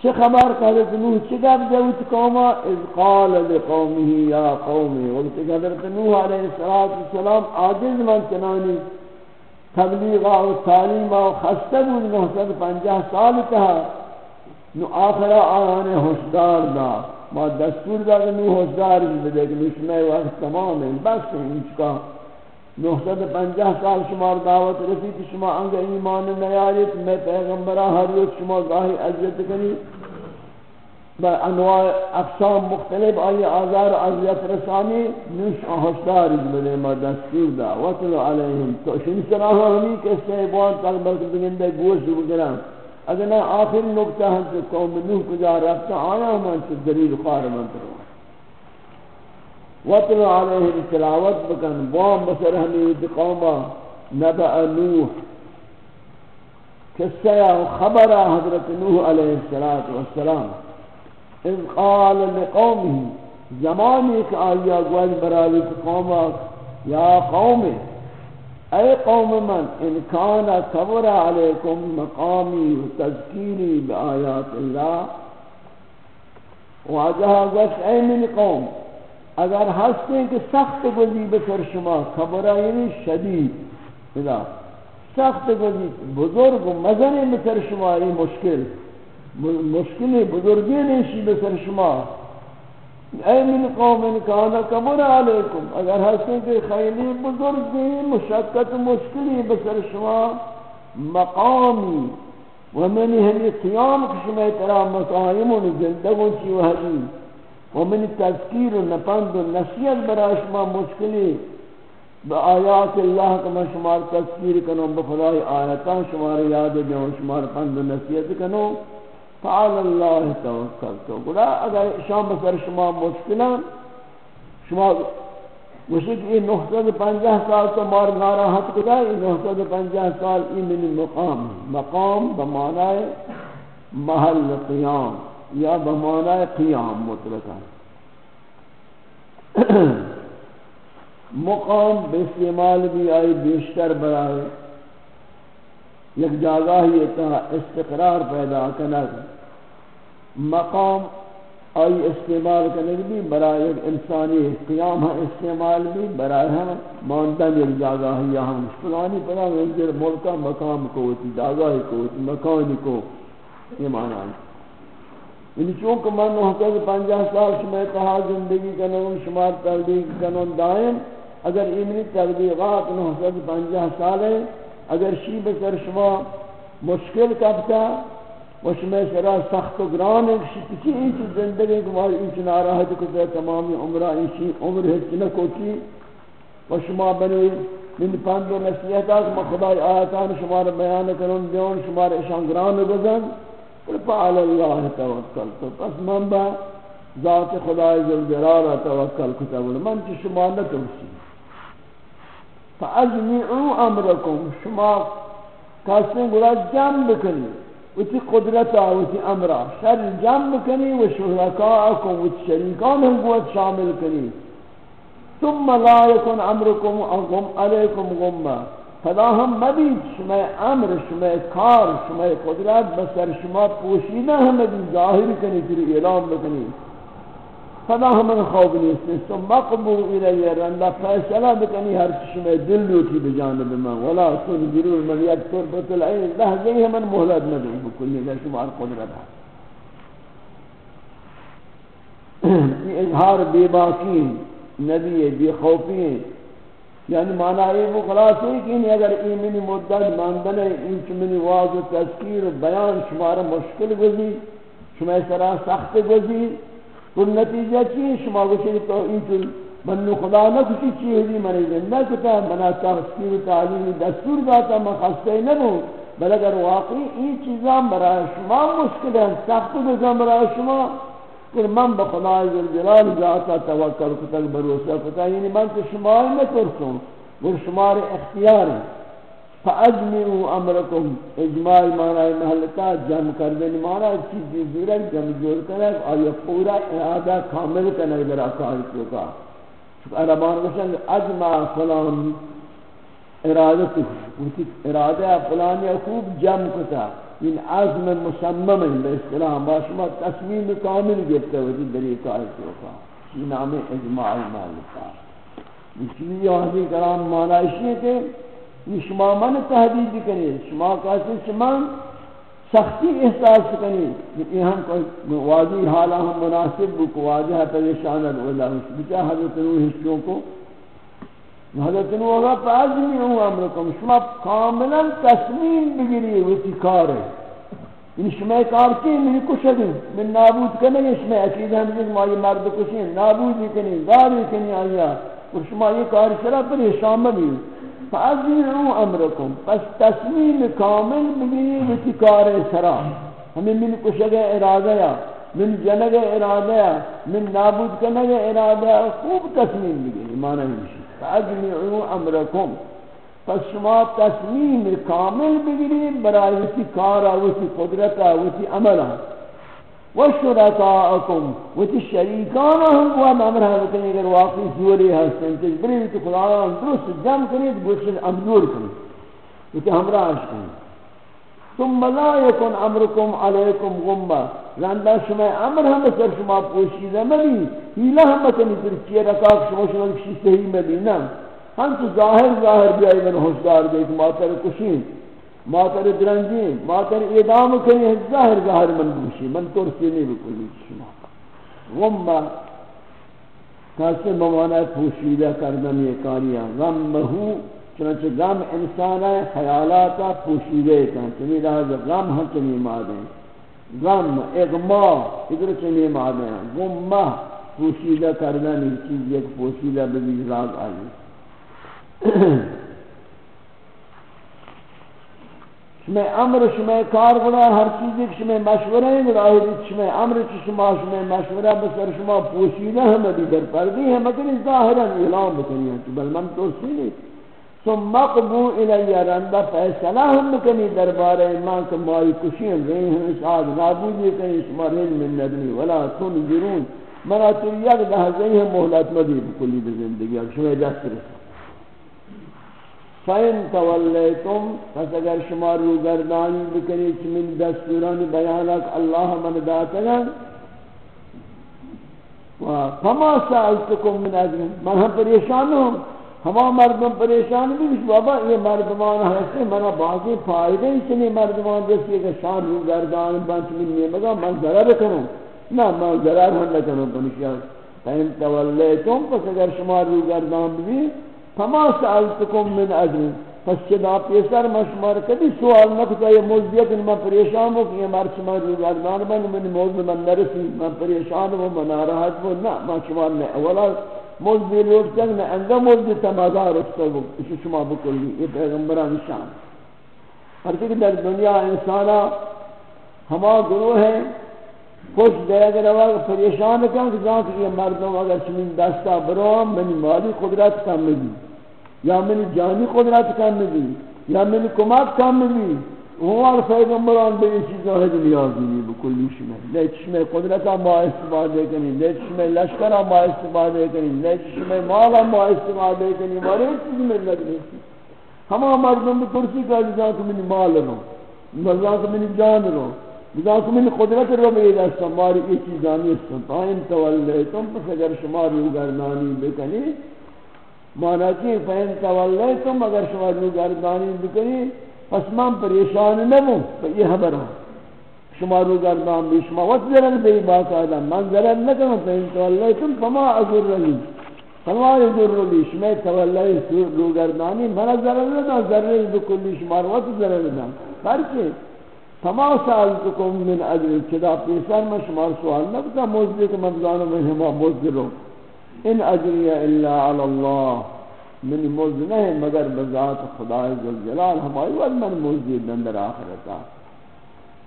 چه خبر کہ حضرت نوح چه گب جوت قوما اذ قال لقومه، یا قومی وقت کہ حضرت نوح علیہ السلام عاجز من چنانی تبلیغ و تعلیم و خسته بود محسن پنجاه سال کہا نو آخر آیان ہوشدار دا. ما دستور دا کہ نو ہوشدار بده کہ نشمه وقت تمام ہے بس این چکا نهصد سال شما دعوت رسید شما انگ ایمان نیارید میں پیغمبرہ ہر روز شما گاہی عزیت کنی با انواع اقسام مختلف آئی آزار عزیت رسانی نش آہشدار بده ما دستور دا وطلو علیہم تو شنی سراہ ہمی کہ سیبوان تک بلکہ بگندے گوش بگرم اگر نہ آخر نقطہ ہے کہ قوم نوح کجا رفتا آیا من سے دلیل خار من کرو وطن علیہ تلاوت بکن. بوام بسر حمید قوما نبع نوح. قصہ و خبر حضرت نوح علیہ السلام اذ قال لقومه زمانی کہ آیا گوز براوی قوما یا قومه اے قوم من، ان کان کبر علیکم مقامی و تذکیری بآیات اللہ۔ واجہ گوش اے من قوم، اگر ہستے کہ سخت گزی بسر شما خبر یعنی شدید سخت گزی بزرگ و مزن بسر شما یہ مشکل مشکل بزرگی نیشی بسر شما. اے من قوم کانا کبر علیکم. اگر حسن کے خیلی بزرگی مشکت مشکلی بسر شما مقامی ومن ہمی قیام کشما اترا مقائم و زندگون چی وحدی ومن تذکیر و نپند و نصیت برا شما مشکلی با آیات اللہ کما شمار تذکیر کنو بخدای آیتان شمار یاد دیو شمار پند و نصیت کنو. فعل اللہ توکل تو گڑا اگر شام بسر شما مشکلان شما مشک یہ نحصد پنجہ سال تو مار ناراحت کدا یہ نحصد پنجہ سال یہ من مقام مقام بمعنی محل قیام، یا بمعنی قیام مطلقا مقام بے استعمال بھی آئی، بیشتر برائے۔ یک جگہ ہی تا استقرار پیدا کرنا مقام آئی استعمال کرنے بھی، برای ایک انسانی قیام ہے استعمال بھی، برای ہم ماندن یک جگہ ہی یہاں فلانی پڑا منزل ملکہ مقام کو ہوتی جگہ کو ہوتی، مکانی کو. یہ معنی ہے۔ یعنی چونکہ من محتاج پنجہ سال شما کہا زندگی کنون شمار تبلیغ کنون دائم، اگر ایمنی تبلیغات محتاج پنجہ سال ہے اگر شی بسر شما مشکل کبتا و شما سرا سخت و گران ہے شی کسی ایچ زندگی کماری ایچ ناراحت کتا تمامی عمرہ ایچی عمر ہے نکو کی و شما بنی من پند و نصیحت آگ ما خدای آیتان شما را بیان کرن دیون شما را اشان گران گزن فعل اللہ توکل تو پس من با ذات خدای ذلجلال توکل کتا من چی شما نتوسی فاجمعوا امركم شما کاسن گلا جمع بکنی وتی قدرت وتی امر شر جمع کنی و شرکاءکم و شریکان هم گوت شامل کنی ثم لا يكن امركم غم عليكم غمّا فدا ہم مبید شما امر شما کار شما قدرت بسر شما پوشیدہ ہم مبید ظاہر کنی تری اعلام بکنی فدا ہم خواب نیستی ثم مقبو الی رندہ فیصلہ بکنی ہر شما دل لوٹی بجانب من. ولا تنجرون من یک تربت العین لحظے ہم محلت ندو بکلی لے شما قدرت یہ اظہار بے باقی نبی بے خوفی یعنی معنی یہ وہ خلاص ہے کہ اگر ایمنی مدت ماندن ہے این چمنی واضح تذکیر و بیان شمارا مشکل گزی، شما سرا سخت گزی تو نتیجہ چی شما گوشے تو این چل منو خدا نہ کسی چیز دی منی زندہ کتا منا تذکیر و تعلیم دستور داتا من خستے نبو بل اگر واقعی این چیزاں برای شما مشکل ہیں سخت گزن برای شما کہ من بخدا جلال ذاتا توکل کتک بروسہ کتا یعنی من تو شمار میں ترسوں گر شمار اختیار ہے فاجمعوا امرکم اجماع مانا محلتا جمع کر دیں مانا چیزی زیرک جمع جوڑ کرے آیا پورا ارادہ کامل کرنے در اکار چکا۔ عربان گشن اجمع فلان ارادت ارادہ فلانی خوب جمع کتا۔ این عزم مصمم ہے بے اصطلاح باشما تصمیم کامل گفتے ہوئی دری کائے کا یہ نام اجماع مالکا اس لیے حضی کرام مانا اسی ہے کہ یہ شما من تحدید کرے شما کہتے شما سختی احساس کرے یہ ہم کوئی واضح حالہ ہم مناسب کو واضح پریشان اللہ بچہ حضرت نوح حصوں کو؟ حضرت نو اگا فازمی ہوں امرکم شما کاملا تصمیم بگیری ویتی کار ہے ان شما کار کی من کشدیں من نابود کرنے شما. اکید ہم جس ما یہ مرد کشیں نابود کنی داری کنی آیا؟ اور شما یہ کار سرا پر شام بھی فازمی امرکم، پس تصمیم کامل بگیری ویتی کار سرا. ہمیں من کشدیں ارادہ یا، من جنگ ارادہ یا، من نابود کرنے ارادہ یا، خوب تصمیم بگیری معنی ہمشی فاجمعوا امرکم، پس شما تصمیم کامل بگیرید برای وسی کارا وسی قدرتا وسی عملا و شرکاءکم وسی شریکان هم و امر هم کنید اگر واقعی زوری هستن تجبری تو خدایان درست جمع کنید گوشن امدور کنید وسی همراهش کنید ثم لا يكن امركم عليكم غمه لاندا شما امر ہم سر شما پوشیدہ مبی ہیلا ہم کنی پھر چی رکا شما شما کسی صحیح مبی نا ہم تو ظاہر ظاہر بیائی من ہوشدار دے کہ ماتر کشین ماتر درنجین ماتر اعدام کنی، ظاہر ظاہر من بوشی، من ترسی نہیں بکلی شما. غمہ کاسے ممانا پوشیدہ کردن یہ کاریاں. غمہو چنانچہ غم انسان ہے خیالات پوشیدے کا چنی لحاظ غم ہم چنی مادیں غم اغما ادھر چنی مادیں غمہ پوشیدہ کرنا نہیں چیز ایک پوشیدہ بزی راگ آئی شما امر شما کار بنا ہر چیز ایک شما مشورہ ہے بنا شما امر، چی شما شما مشورہ بسر، شما پوشیدہ ہم بھی در پردی ہے مگر ظاہرا اعلام بکنی ہے کہ بل من تو سیلی ثم قبو الی رندا فیصلہ ہم کنی دربار ایمان کہ مائی کشیں گئے ہیں، شاد نابودی کہیں شمارین من ندنی، ولا تنجرون منا تو یک لحظے ہم مہلت مدی بکلی بزندگی، اب دست رسا۔ فَإِن تَوَلَّيْتُمْ پس اگر شما رو گردانی بکنی چمن دستوران بیانات اللہ من داتنا فَمَا سَأَلْتُكُم مِّنْ أَجْرٍ من ہم پریشان ہوں، ہما مردم پریشان بھی اس بابا، یہ مردمان ہستے، منا بعضی فائدے اس نے مردمان جیسے کہ شان رو گردان بانچ من میں من ضرر کروں۔ نہ من ضرر ہم نہ کروں بنشیا فین تولیتم پس اگر شما رو گردان بھی فما سألتکم من اجر پس چدا پیسر ما شمار کبھی سوال نہ کتا یہ موزیت ان میں پریشان ہوں کہ یہ مرد شما رو گردان بن من موز من نرسی. من پریشان ہوں من ناراحت ہوں نہ ما شمار نے اولا موز لوگ چنگ نہ انگا موز تمازا رکھتا ہو اسی شما بکلی. یہ پیغمبران شان. ہر کہ در دنیا انسانا ہما گروہ ہے خوش دے اگر آواز پریشان کن کہ جان کہ یہ مردم اگر چمین دستا برام، منی مالی قدرت کم بھی یا منی جانی قدرت کم بھی یا منی کمک کم بھی ہمار پیغمبران بے چیزا ہے نیازی نہیں بکلی شمع لیچ شمع قدرتا ما استفادے کنی لیچ شمع لشکرہ ما استفادے کنی لیچ شمع مالا ما استفادے کنی مارے چیز میں لگ رہی ہما مردم بکرسی کا جزا کو منی مال رو جزا کو منی جان رو. جزا کو منی قدرت رو بے دستا ماری ای چیزانی استن تولیتم پس اگر شماری گردانی بکنی، مانا کی فین تولیتم اگر شماری گردانی بکنی، پس من پریشان نمو یہ خبر ہے۔ شما رو گردان بھی، شما وقت ذرن بے باقاعدہ من ذرن نکنو فین تولیتم فما اگر رلی۔ فما اگر رلی، شما تولی رو گردانی، من ذرن ندا ذرن بکلی، شما رو وقت ذرن ندا برکہ فما سالتکم من اجر چدا پیسر میں شما سوال نکتا موزدی کہ مبزانو میں ہما موزدی رو ان اجری الا علی اللہ من موز نہیں، مگر بذات خدا جلال ہماری ود من موجود اندر آخرتا۔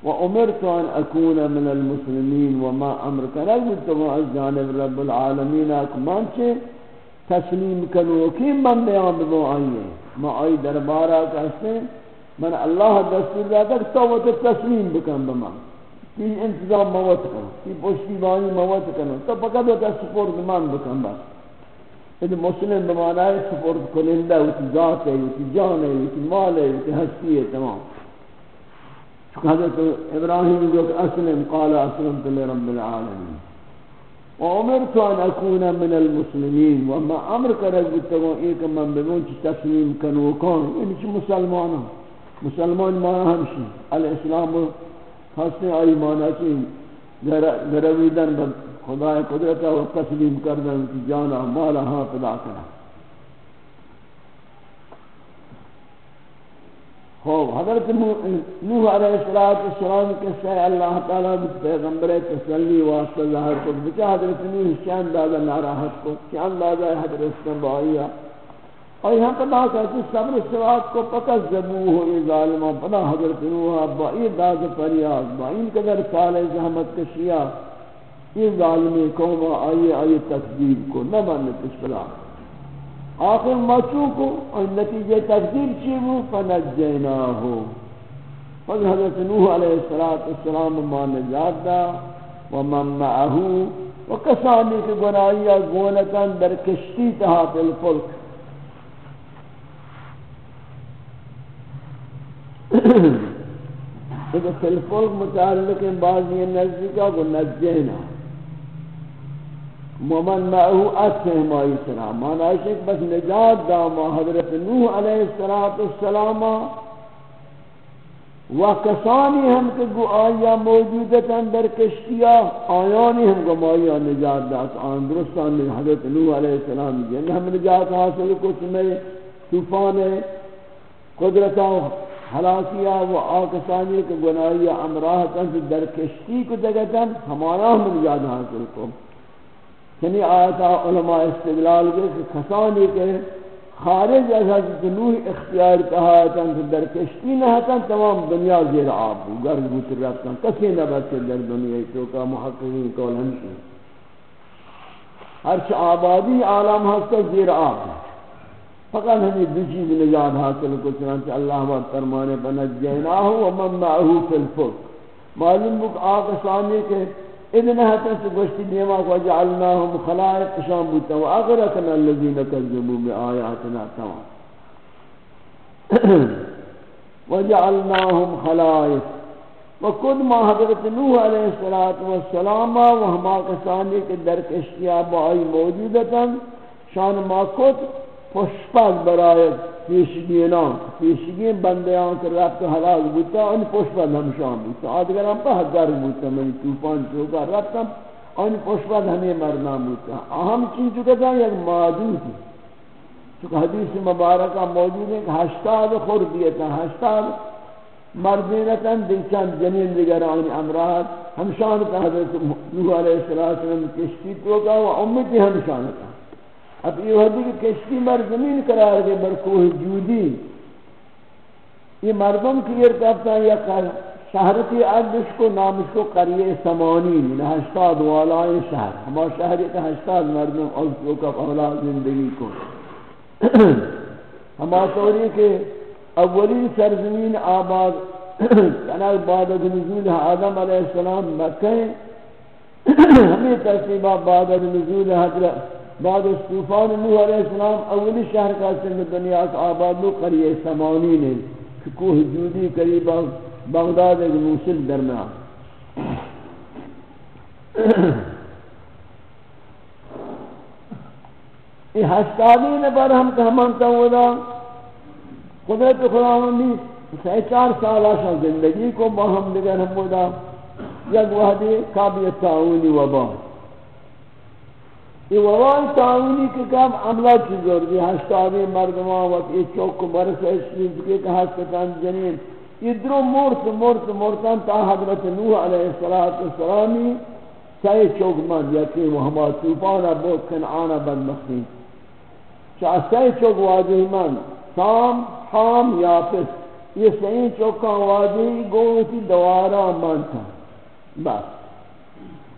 و امرت ان اکون من المسلمین وما امر کنگت و جانب رب العالمین اکمان چھے تسلیم کنو، کی من بیان بگو آئیے؟ ما آئی دربارہ کہتے ہیں من اللہ دستور داتا کہ تو وہ تسلیم بکن بمن کی انتظام موت کرو کی پشتی بانی موت کرو تو فقط وہ سپورت من بکن بس. یہ مسلم بمانا ہے سپورت کنندہ ہوتی ذات ہے ہوتی جان ہے ہوتی مال ہے ہوتی ہستی ہے تمام. چکہ حضرت ابراہیم جو کہ اسلم، قال، اسلمت لرب العالمین. وامرت ان اكون من المسلمين وما امر کرد بتگو ایک من بگون چی تسلیم کنو کن. یعنی چی مسلمان مسلمان مانا ہمشی الاسلام حسن آئی مانا چی. گرویدن خدا قدرت و تسلیم کردن کی جانا، مالا ہاں پدا کرا خوب حضرت نوح علیہ السلام کے سے اللہ تعالیٰ پیغمبر تسلی واسطہ ظاہر کو بچا حضرت نوح شان دادا ناراحت کو شان دادا حضرت سنبائیہ اور یہاں پدا کہتے صبر سوات کو پکت زبو ہو یہ ظالمہ پدا حضرت نوح با یہ داد فریاد، با ان قدر سال زحمت کشیا یہ ظالمی قوم آئی آئی تقدیر کو، نہ ماننے کچھ آخر مچو کو اور نتیجہ تقدیر چی ہو فنجینا ہو فضل حضرت نوح علیہ السلام ما نجات دا ومن معہو، وکسانی کے گناہیہ گونکن در کشتی تہا پی الفلک۔ لیکن فی الفلک متعلق بعضی نزدیکہ کو نجینا مومن معه اتھ ہمائی سلام مانا ہے بس نجات داما، حضرت نوح علیہ السلام و کسانی ہم کہ گو آیا موجودتا در کشتیا آیانی ہم گو مایا نجات دات آن درستان میں حضرت نوح علیہ السلام جن ہم نجات حاصل کو سمے طوفان قدرتا حلاکیا و آکسانی کے گناہی امراہ در کشتی کو دگتا ہمارا ہم نجات حاصل کو۔ یعنی چنی آیتا علماء استدلال کے کہ کسانی کے خارج از حضرت نوح اختیار کہایتا کہ در کشتی نہ ہتا تمام دنیا زیر آب ہو، گرد بوتر رفتا کسی نہ بچے در دنیا تو کا محققین کول ہمشی ہرچ آبادی عالم ہستا زیر آب۔ فقط ہمیں دو چیز نجات حاصل کو چنانچہ اللہ وقت فرمانے بنجیناہ ومن معہو فی الفق معلوم بک آقسانی کے اذن هاتن سگوشتی دیما کو جعلناهم خلائق شام بوتا و اغرقنا الذين كذبوا بآياتنا تمام۔ وجعلناهم خلائق۔ وقد ما حضرت نوح علیہ السلام و ہما کسانی کے در کشتیا بائی موجودتا، شان ما کت پشپک برایت پیشگینان پیشگین بندیان که رفت و حلال بودتا آن پشپد همشان بودتا آدگران پا حدر بودتا من توفان چوکا رفتم، آن پشپد همه مردان بودتا اهم چین چکتا یک مادودی چونکہ حدیث مبارکہ موجود ہے کہ ہشتاد خردیتا ہشتاد مردینتا دیچان جنین دیگران امراض ہمشان کا حضرت نوح علیہ السلام کشتی تو کا و امتی ہمشان کا اب یہ ہوتی کہ کشتی مر زمین قرار دے بر کوہ جودی۔ یہ مردم کی ارتابتا یا شہرتی عدش کو نامش کو قریع سمانی من یعنی ہشتاد والائیں شہر۔ ہما شہری کا ہشتاد مردم اوزو کا اولاد زندگی کو۔ ہما طوری کہ اولی سرزمین آباد تنک بعد از نزول آدم علیہ السلام مکہ۔ ہمیں ترتیبہ بعد از نزول حضرت بعد از طوفان نوح علیہ السلام اولی شہر کا سن دنیا کا آباد لو قریہ سمانی نے کوہ جودی قریب بغداد ایک موصل درمیان یہ ہشتادی نبر ہم کہ ہم انتا ہودا قدرت خداوندی سی چار سال آشا زندگی کو باہم دیگر ہم ہودا یک وحدی قابل تعاونی وبا یہ وبای تعاونی کے کام عملہ کی ضروری ہشتادی مردمان وقت یہ چوک کو برس ایسی کے کہ ہستکان جنین یہ درو مورت مورت مورتان تا حضرت نوح علیہ السلامی سی چوک من یکی و ہما توپانا بود کنعانا بدمختی چاہتے چوک واجہ من سام حام یافس یہ صحیح چوکاں واجہ گوتی دوارا من تھا بس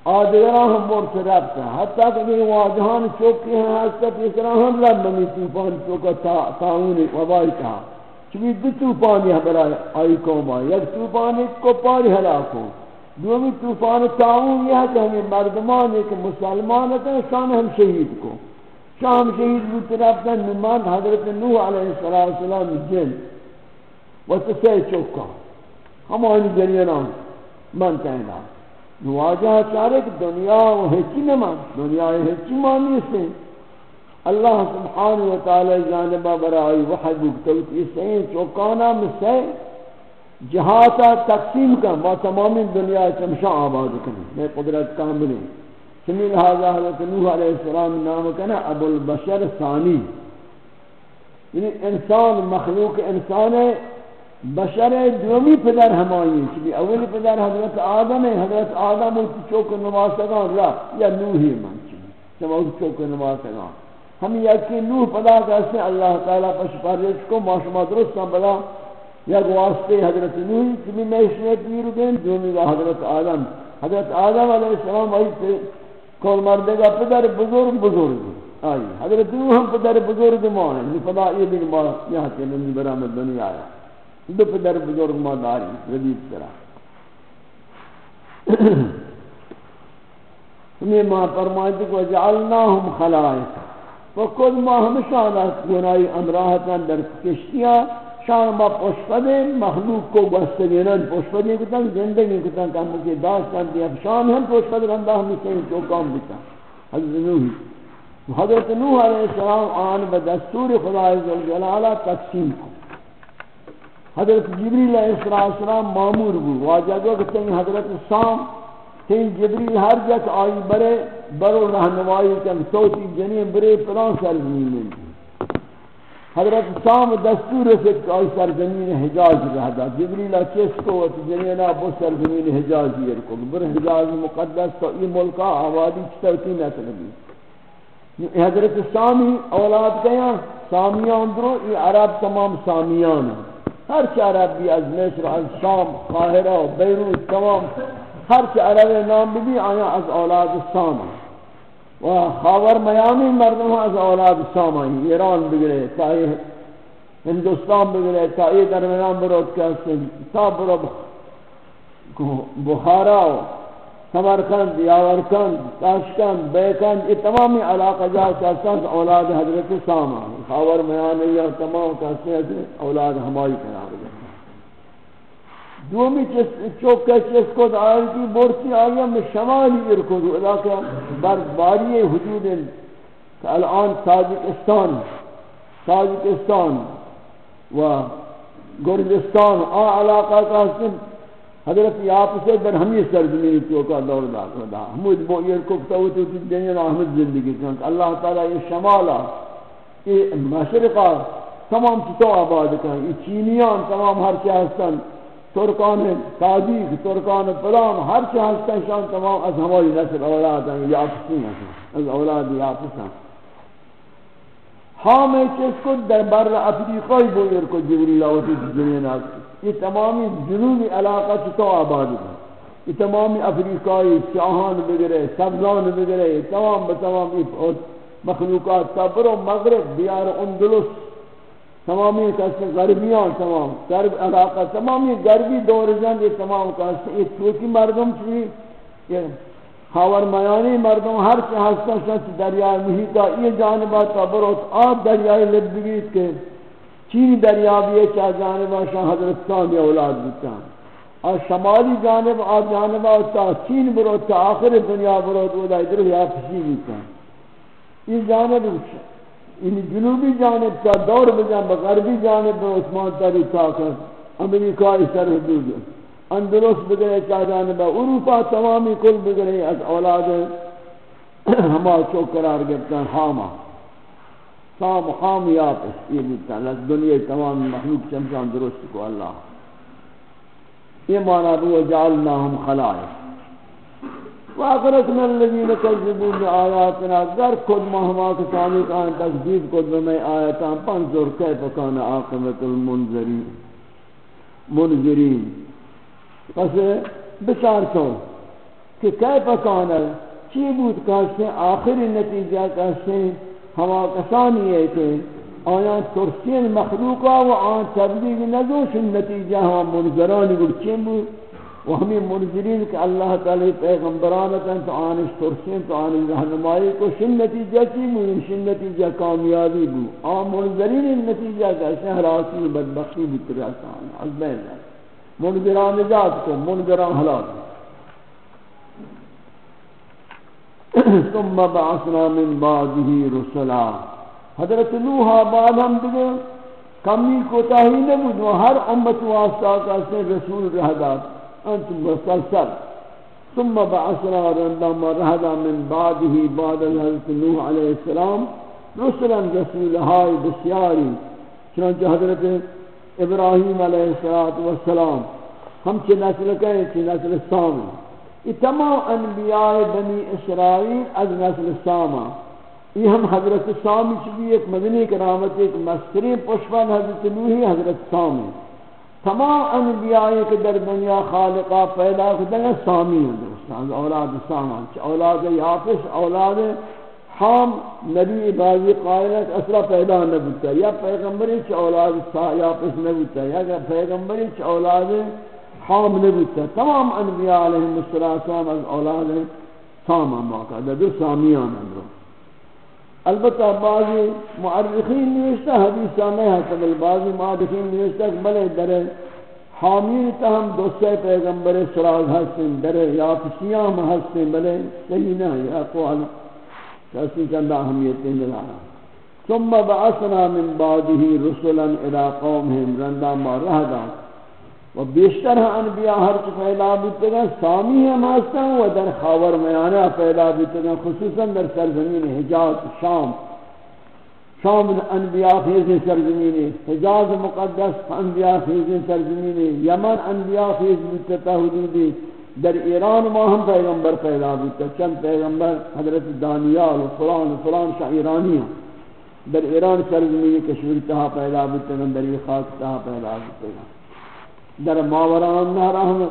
آدھگرہ ہم مرت ربتا حتیٰ کہ یہ واجہان چوکی ہیں حسد اس ہم رب بمی توفان چوکا تاؤنی وبائی کہا چوی دو توفانی برای آئی قوما یک توفانی کو پاری ہلاکو دومی توفان تاؤن یہ ہے کہ ہمیں مردمان، ایک مسلمان ہے شان ہم شہید کو۔ شام شہید بود رفتن نمان حضرت نوح علیہ السلام جن۔ و تسے چوکا۔ ہمانی جنینان من کہنا۔ نواجہ چارے کہ دنیا و ہچی نمان دنیا ہچی مانی سے اللہ سبحانہ وتعالی جانبہ برائی وحد بکتوت اسے چوکانا مسے۔ جہاتا تقسیم کا، ما تمامی دنیا چمشا آباد کریں میں قدرت کاملی سمیل حاضر حضرت نوح علیہ السلام نام کنا ابو البشر ثانی۔ یعنی انسان، مخلوق انسان ہے۔ بشر دومی پدر ہمائی چلی اولی پدر حضرت آدم ہے حضرت آدم اس چوک نمازگان را یا نوحی من چلی چما اس چوک نمازگان ہم یکی نوح پدا کرتے اللہ تعالیٰ پش پرش کو معاشمہ درست بلا۔ یک واسطے حضرت نوحی چلی میں اس نے پیر دین دومی حضرت آدم۔ حضرت آدم علیہ السلام وہی کول مردے گا پدر بزرگ بزرگ۔ آئی، حضرت نوح ہم پدر بزرگ ماں ہیں یہ فدا یہ بھی ماں یہاں کے نمی برامت بنی آیا۔ دو پدر بزرگ ماں داری ردیب طرح ہمیں ماں فرمائیتے کو جعلناہم خلائق۔ وقود ما ہمشہ گناہی امراحتاں در کشتیاں، شان با پشپدے مخلوق کو گستگینن پشپدے کتن زندگی کتن کام کے داستان دیا شان ہم پشپد رندہ ہم سے جو کام بیتا حضرت نوح۔ حضرت نوح علیہ السلام آن بدستور خدا عزوجلالہ تقسیم کو۔ حضرت جبریل علیہ السلام معمور بو واجہ گو کہ تین حضرت سام تین جبریل ہر جت آئی برے، برو رہنمائی کن توتی جنین برے پران سرزمین میں حضرت سام دستور سے کوئی سرزمین حجاز رہا جبریل چیس کو جنینا بو سرزمین حجاز یہ کو. بر حجاز مقدس تو یہ ملکا آبادی چتوتی نسل حضرت سامی اولاد کیا؟ سامیان درو، یہ عرب تمام سامیان ہیں. ہر چہ عربی از مصر، از شام، قاہرہ و بیروت تمام ہر چہ عربی نام بھی آیا از اولاد سام و خاور میامی مردم از اولاد سام آئی ایران بگرے تا ہندوستان بگرے تا ای درمیان برود کسن تا برو بخارا و سمرکند یاورکند تاشکند بیکند یہ تمامی علاقہ جا کسن اولاد حضرت سامان خاور میانی یا تمام کسن اولاد ہمائی قرار گئے۔ دومی چوکہ چیز کو آئے کی بورسی آئیہ میں شمالی ارکو دو علاقہ برباری حدود کہ الان تاجکستان تاجکستان و گرجستان، آ علاقہ کا حسن حضرت یاپ سے در ہمی سرزمین چوکہ دور داخل دا۔ حمود بو ارکو کتاو تو دنیا احمد زندگی چونکہ اللہ تعالی یہ شمالا یہ مشرقہ تمام چطور آباد کریں یہ چینیان تمام ہر چی ہستن۔ ترکان تاجیک ترکان فلان ہر چی ہستن۔ شان تمام از ہماری نسل اولاد ہیں۔ یاپسی ہیں۔ از اولاد یاپس ہیں۔ ہاں میں چیز کو در بر افریقائی بویر کو جبریل آوتی جنین آتی یہ تمامی جنوبی علاقہ چطور آباد ہے۔ یہ تمامی افریقائی چاہان بگرے سبزان بگرے تمام بتمام مخلوقات تبر و مغرب، دیار اندلس، تمامی کسی غربیان، تمام غرب علاقہ، تمامی غربی دور جان یہ تمام کسی یہ توکی مردم چی یہ خاور میانی مردم، ہر چی ہستا شنچ دریائے محیطا یہ جانبہ تبروت آب دریائے لبگیت کے چین دریا بھی چاہ جانبہ شاہ حضرت سامی اولاد بیتا اور شمالی جانب آ جانبہ تا چین بروت تا آخر دنیا بروت وہ دا ادھر یا پسی بیتا یہ جانب ان یعنی جنوبی جانب کا دور بجان بغربی جانب میں عثمان تاری طاقت امریکای سر حدود اندلس بگرے چاہ جانب اروپا تمامی کل بگرے از اولاد ہما چوک قرار گرتا حاما سام حام یاپس یہ بیتا لس دنیا تمام مخلوق چمشان درست کو اللہ۔ یہ معنی بھی وجعلناہم خلائف واغرقنا الذين كذبوا بآياتنا۔ در کد مہما کسانی کا تکذیب کد میں آیتاں پنظر کیف کان عاقبت المنذرین۔ منذرین۔ پس بچار تو کہ کیف کان چی بود کہتے ہیں؟ آخری نتیجہ کہتے ہیں ہما کسانی ہے کہ آیا ترسین مخلوقا و آن تبلیغ نزوش نتیجہ ہما منذرانی گل چی بود و ہمیں منظرین کہ اللہ تعالی پیغمبرانتا تو آنش ترسین تو آنش رہنمائی کو شن نتیجہ کی مو یعنی شن نتیجہ کامیابی بو۔ آن منظرین نتیجہ کا شہراسی بدبختی بکر آسان، از بین منظران ذات کو، منظران حلاق ثم بعثنا من بعده رسلا. حضرت نوح بعد ہم دیگے، کمی کوتاہی نبود و ہر امت واسطہ کا سے رسول رہ داد. انت مسلسل. ثم بعثنا رندما رهدا من بعده بعد الحضرت نوح علیہ السلام. رسلا رسول ہائی بسیاری. چنانچہ حضرت ابراہیم علیہ السلام. ہم چی نسل کہیں چی نسل سامی تمام انبیاء بنی اسرائیل از نسل ساما یہ ہم حضرت سامی چلی، ایک مدنی کرامت، ایک مستری پشپن حضرت نوحی حضرت سامی تمام انبیاء کے در دنیا خالقہ پیدا کرتے سامی ہیں۔ اولاد سامان اولاد یافس اولاد حام، نبی بازی قائلت، اسرا پیدا نہ بودتا یا پیغمبری چ اولاد یافس نہ بودتا یا پیغمبری چ اولاد حام نہ تمام انبیاء علیہم السلام از اولاد سامان موقع در سامیان اندروں البتہ بعضی معرخین نوشتہ حدیثہ میں ہے کہ بعضی معرخین نوشتہ کہ بلے در حامین تاہم دوسرے پیغمبر سراغ ہستن در یا فسیام ہستن بلے صحیح نہ یا قوال کسی چندہ اہمیتیں ملانا ثم بعثنا من بعده رسلا الى قومهم رندا ما رہدا۔ و بیشتر انبیاء ہر چھ پیدا بیتے گا سامی ہم ہستا و در خاور میانا پیدا بیتے گا خصوصا در سرزمین حجاز شام. شام انبیاء خیز سرزمین، حجاز مقدس انبیاء خیز سرزمین، یمن انبیاء خیز بیتے حدودی. در ایران ما ہم پیغمبر پیدا بیتے چند پیغمبر، حضرت دانیال و فلان و فلان شاہ ایرانی ہیں در ایران سرزمین کشور تہا پیدا بیتے در یہ خاک تہا پیدا بیتے در ماوران نهر هم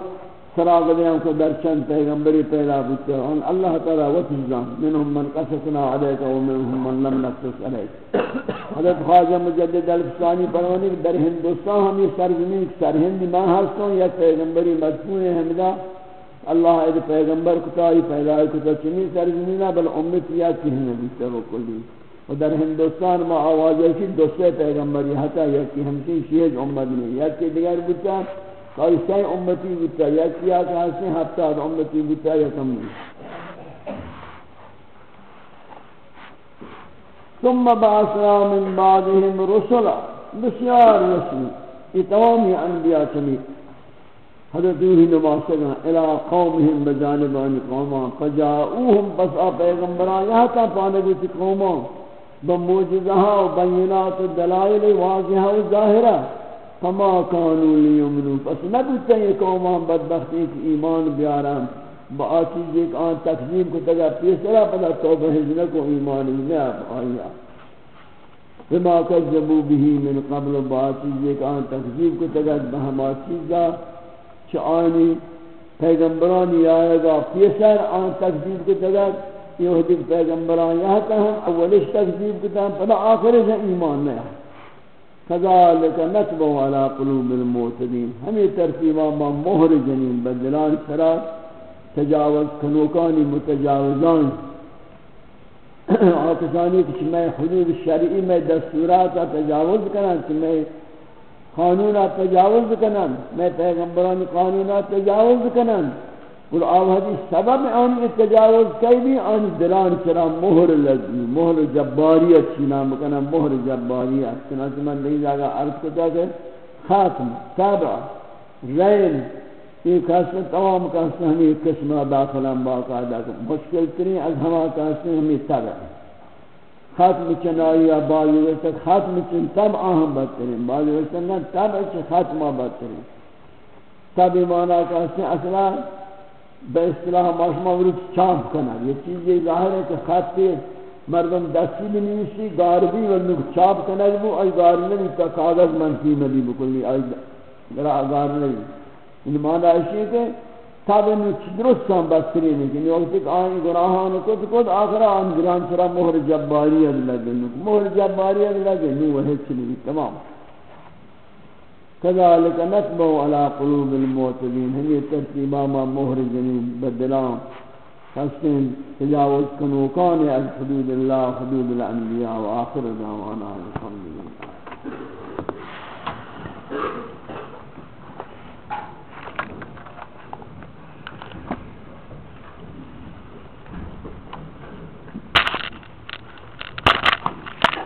سراغ دیان کو در چند پیغمبری پیدا بودتے ان اللہ تعالی وتزان منهم من قصصنا عليك ومنهم من لم نقصص عليك حضرت خواجہ مجدد الفسانی فرمانی در ہندوستان ہم یہ سرزمین سرہند میں ہستوں یا پیغمبری مدفوع حمدہ اللہ اید پیغمبر کتائی پیدا کتا چنی سرزمین بل امت یا کہنے بیتے وہ کلی. و در ہندوستان ما آواز ہے دو سے پیغمبری حتا یکی ہمشی شیج امت نہیں یکی دیگر بتا کوئی سی امتی بتا یکی آتا ہستے ہاں ہفتہ امتی بتا یا کم نہیں۔ ثم بعثنا من بعدهم رسلا، بسیار رسول، یہ تمامی انبیاء چلی۔ حضرت ہی نماسگا الى قومهم بجانبان قومان فجاؤوهم، بس آ پیغمبران یہاں تا پانے گوتی قومان بموجزہ و بینات و دلائل واضحہ و ظاہرہ، فما کانو لیمنو پس نبوتا یہ قومان بدبختی کی ایمان بیارم، با آچیز ایک آن تقزیم کو تگا پیسرا پدا توبہ حجنک و ایمان نیاب آیا. فما کذبو بہی من قبل، با آچیز ایک آن تقزیم کو تگا بہما چیزا چھ آنی پیغمبرانی آئے گا پیسر آن تقزیم کو تگا یہ پیغمبران یہاں کہ ہم اولش تکذیب کتا پدا آخر سے ایمان نہیں كذلك نتبع على قلوب المعتدين ہمیں ترتیبا ما مہر جنین، بدلان سرا تجاوز کنوکانی متجاوزان۔ آتشانی کہ میں حدود شرعی میں دستورات تجاوز کرنا کہ میں قانونات تجاوز کرنا میں پیغمبران قانونات تجاوز کرنا اور آوہدی سبب آنی تجاوز کئی بھی آنی دلان چرا مہر لگی مہر جباریت چینا مکنا مہر جباریت چنانچہ من نہیں جاگا، عرض کتا کہ خاتم، تابع رین یہ کہتے ہیں تمام کہتے ہیں ہمیں قسمہ داخلہ باقاعدہ مشکل ترین از ہما کہتے ہیں ہمیں تابع ختم چنائی یا بعضی وقت ختم چن تب آہم بدترین بعضی وقت نہ تب اچھے ختمہ بدترین تب ایمانا کہتے ہیں اصلا بے اصطلاح ماشما ورد چاپ کنا یہ چیز یہ ظاہر ہے کہ خط مردم دستی بھی نیسی گاربی و ورنو چاپ کنا جو ای گار نہیں تا کاغذ منفی ملی بکلی ای گار نہیں یعنی ان معنی ایسی ہے کہ تاب انو درست ہم بستری نہیں کہ وقت ایک آئین گناہان کو تو خود آخر آن گران سرا مہر جباری لگے مہر جباری لگے نو وہ چلی تمام. كذلك نتبع على قلوب الموتدين هم ترتیبا ما مہر بدلان؟ حسن تجاوز کنوکان على حدود الله حدود الانبیاء و آخر دعوانا الحمدللہ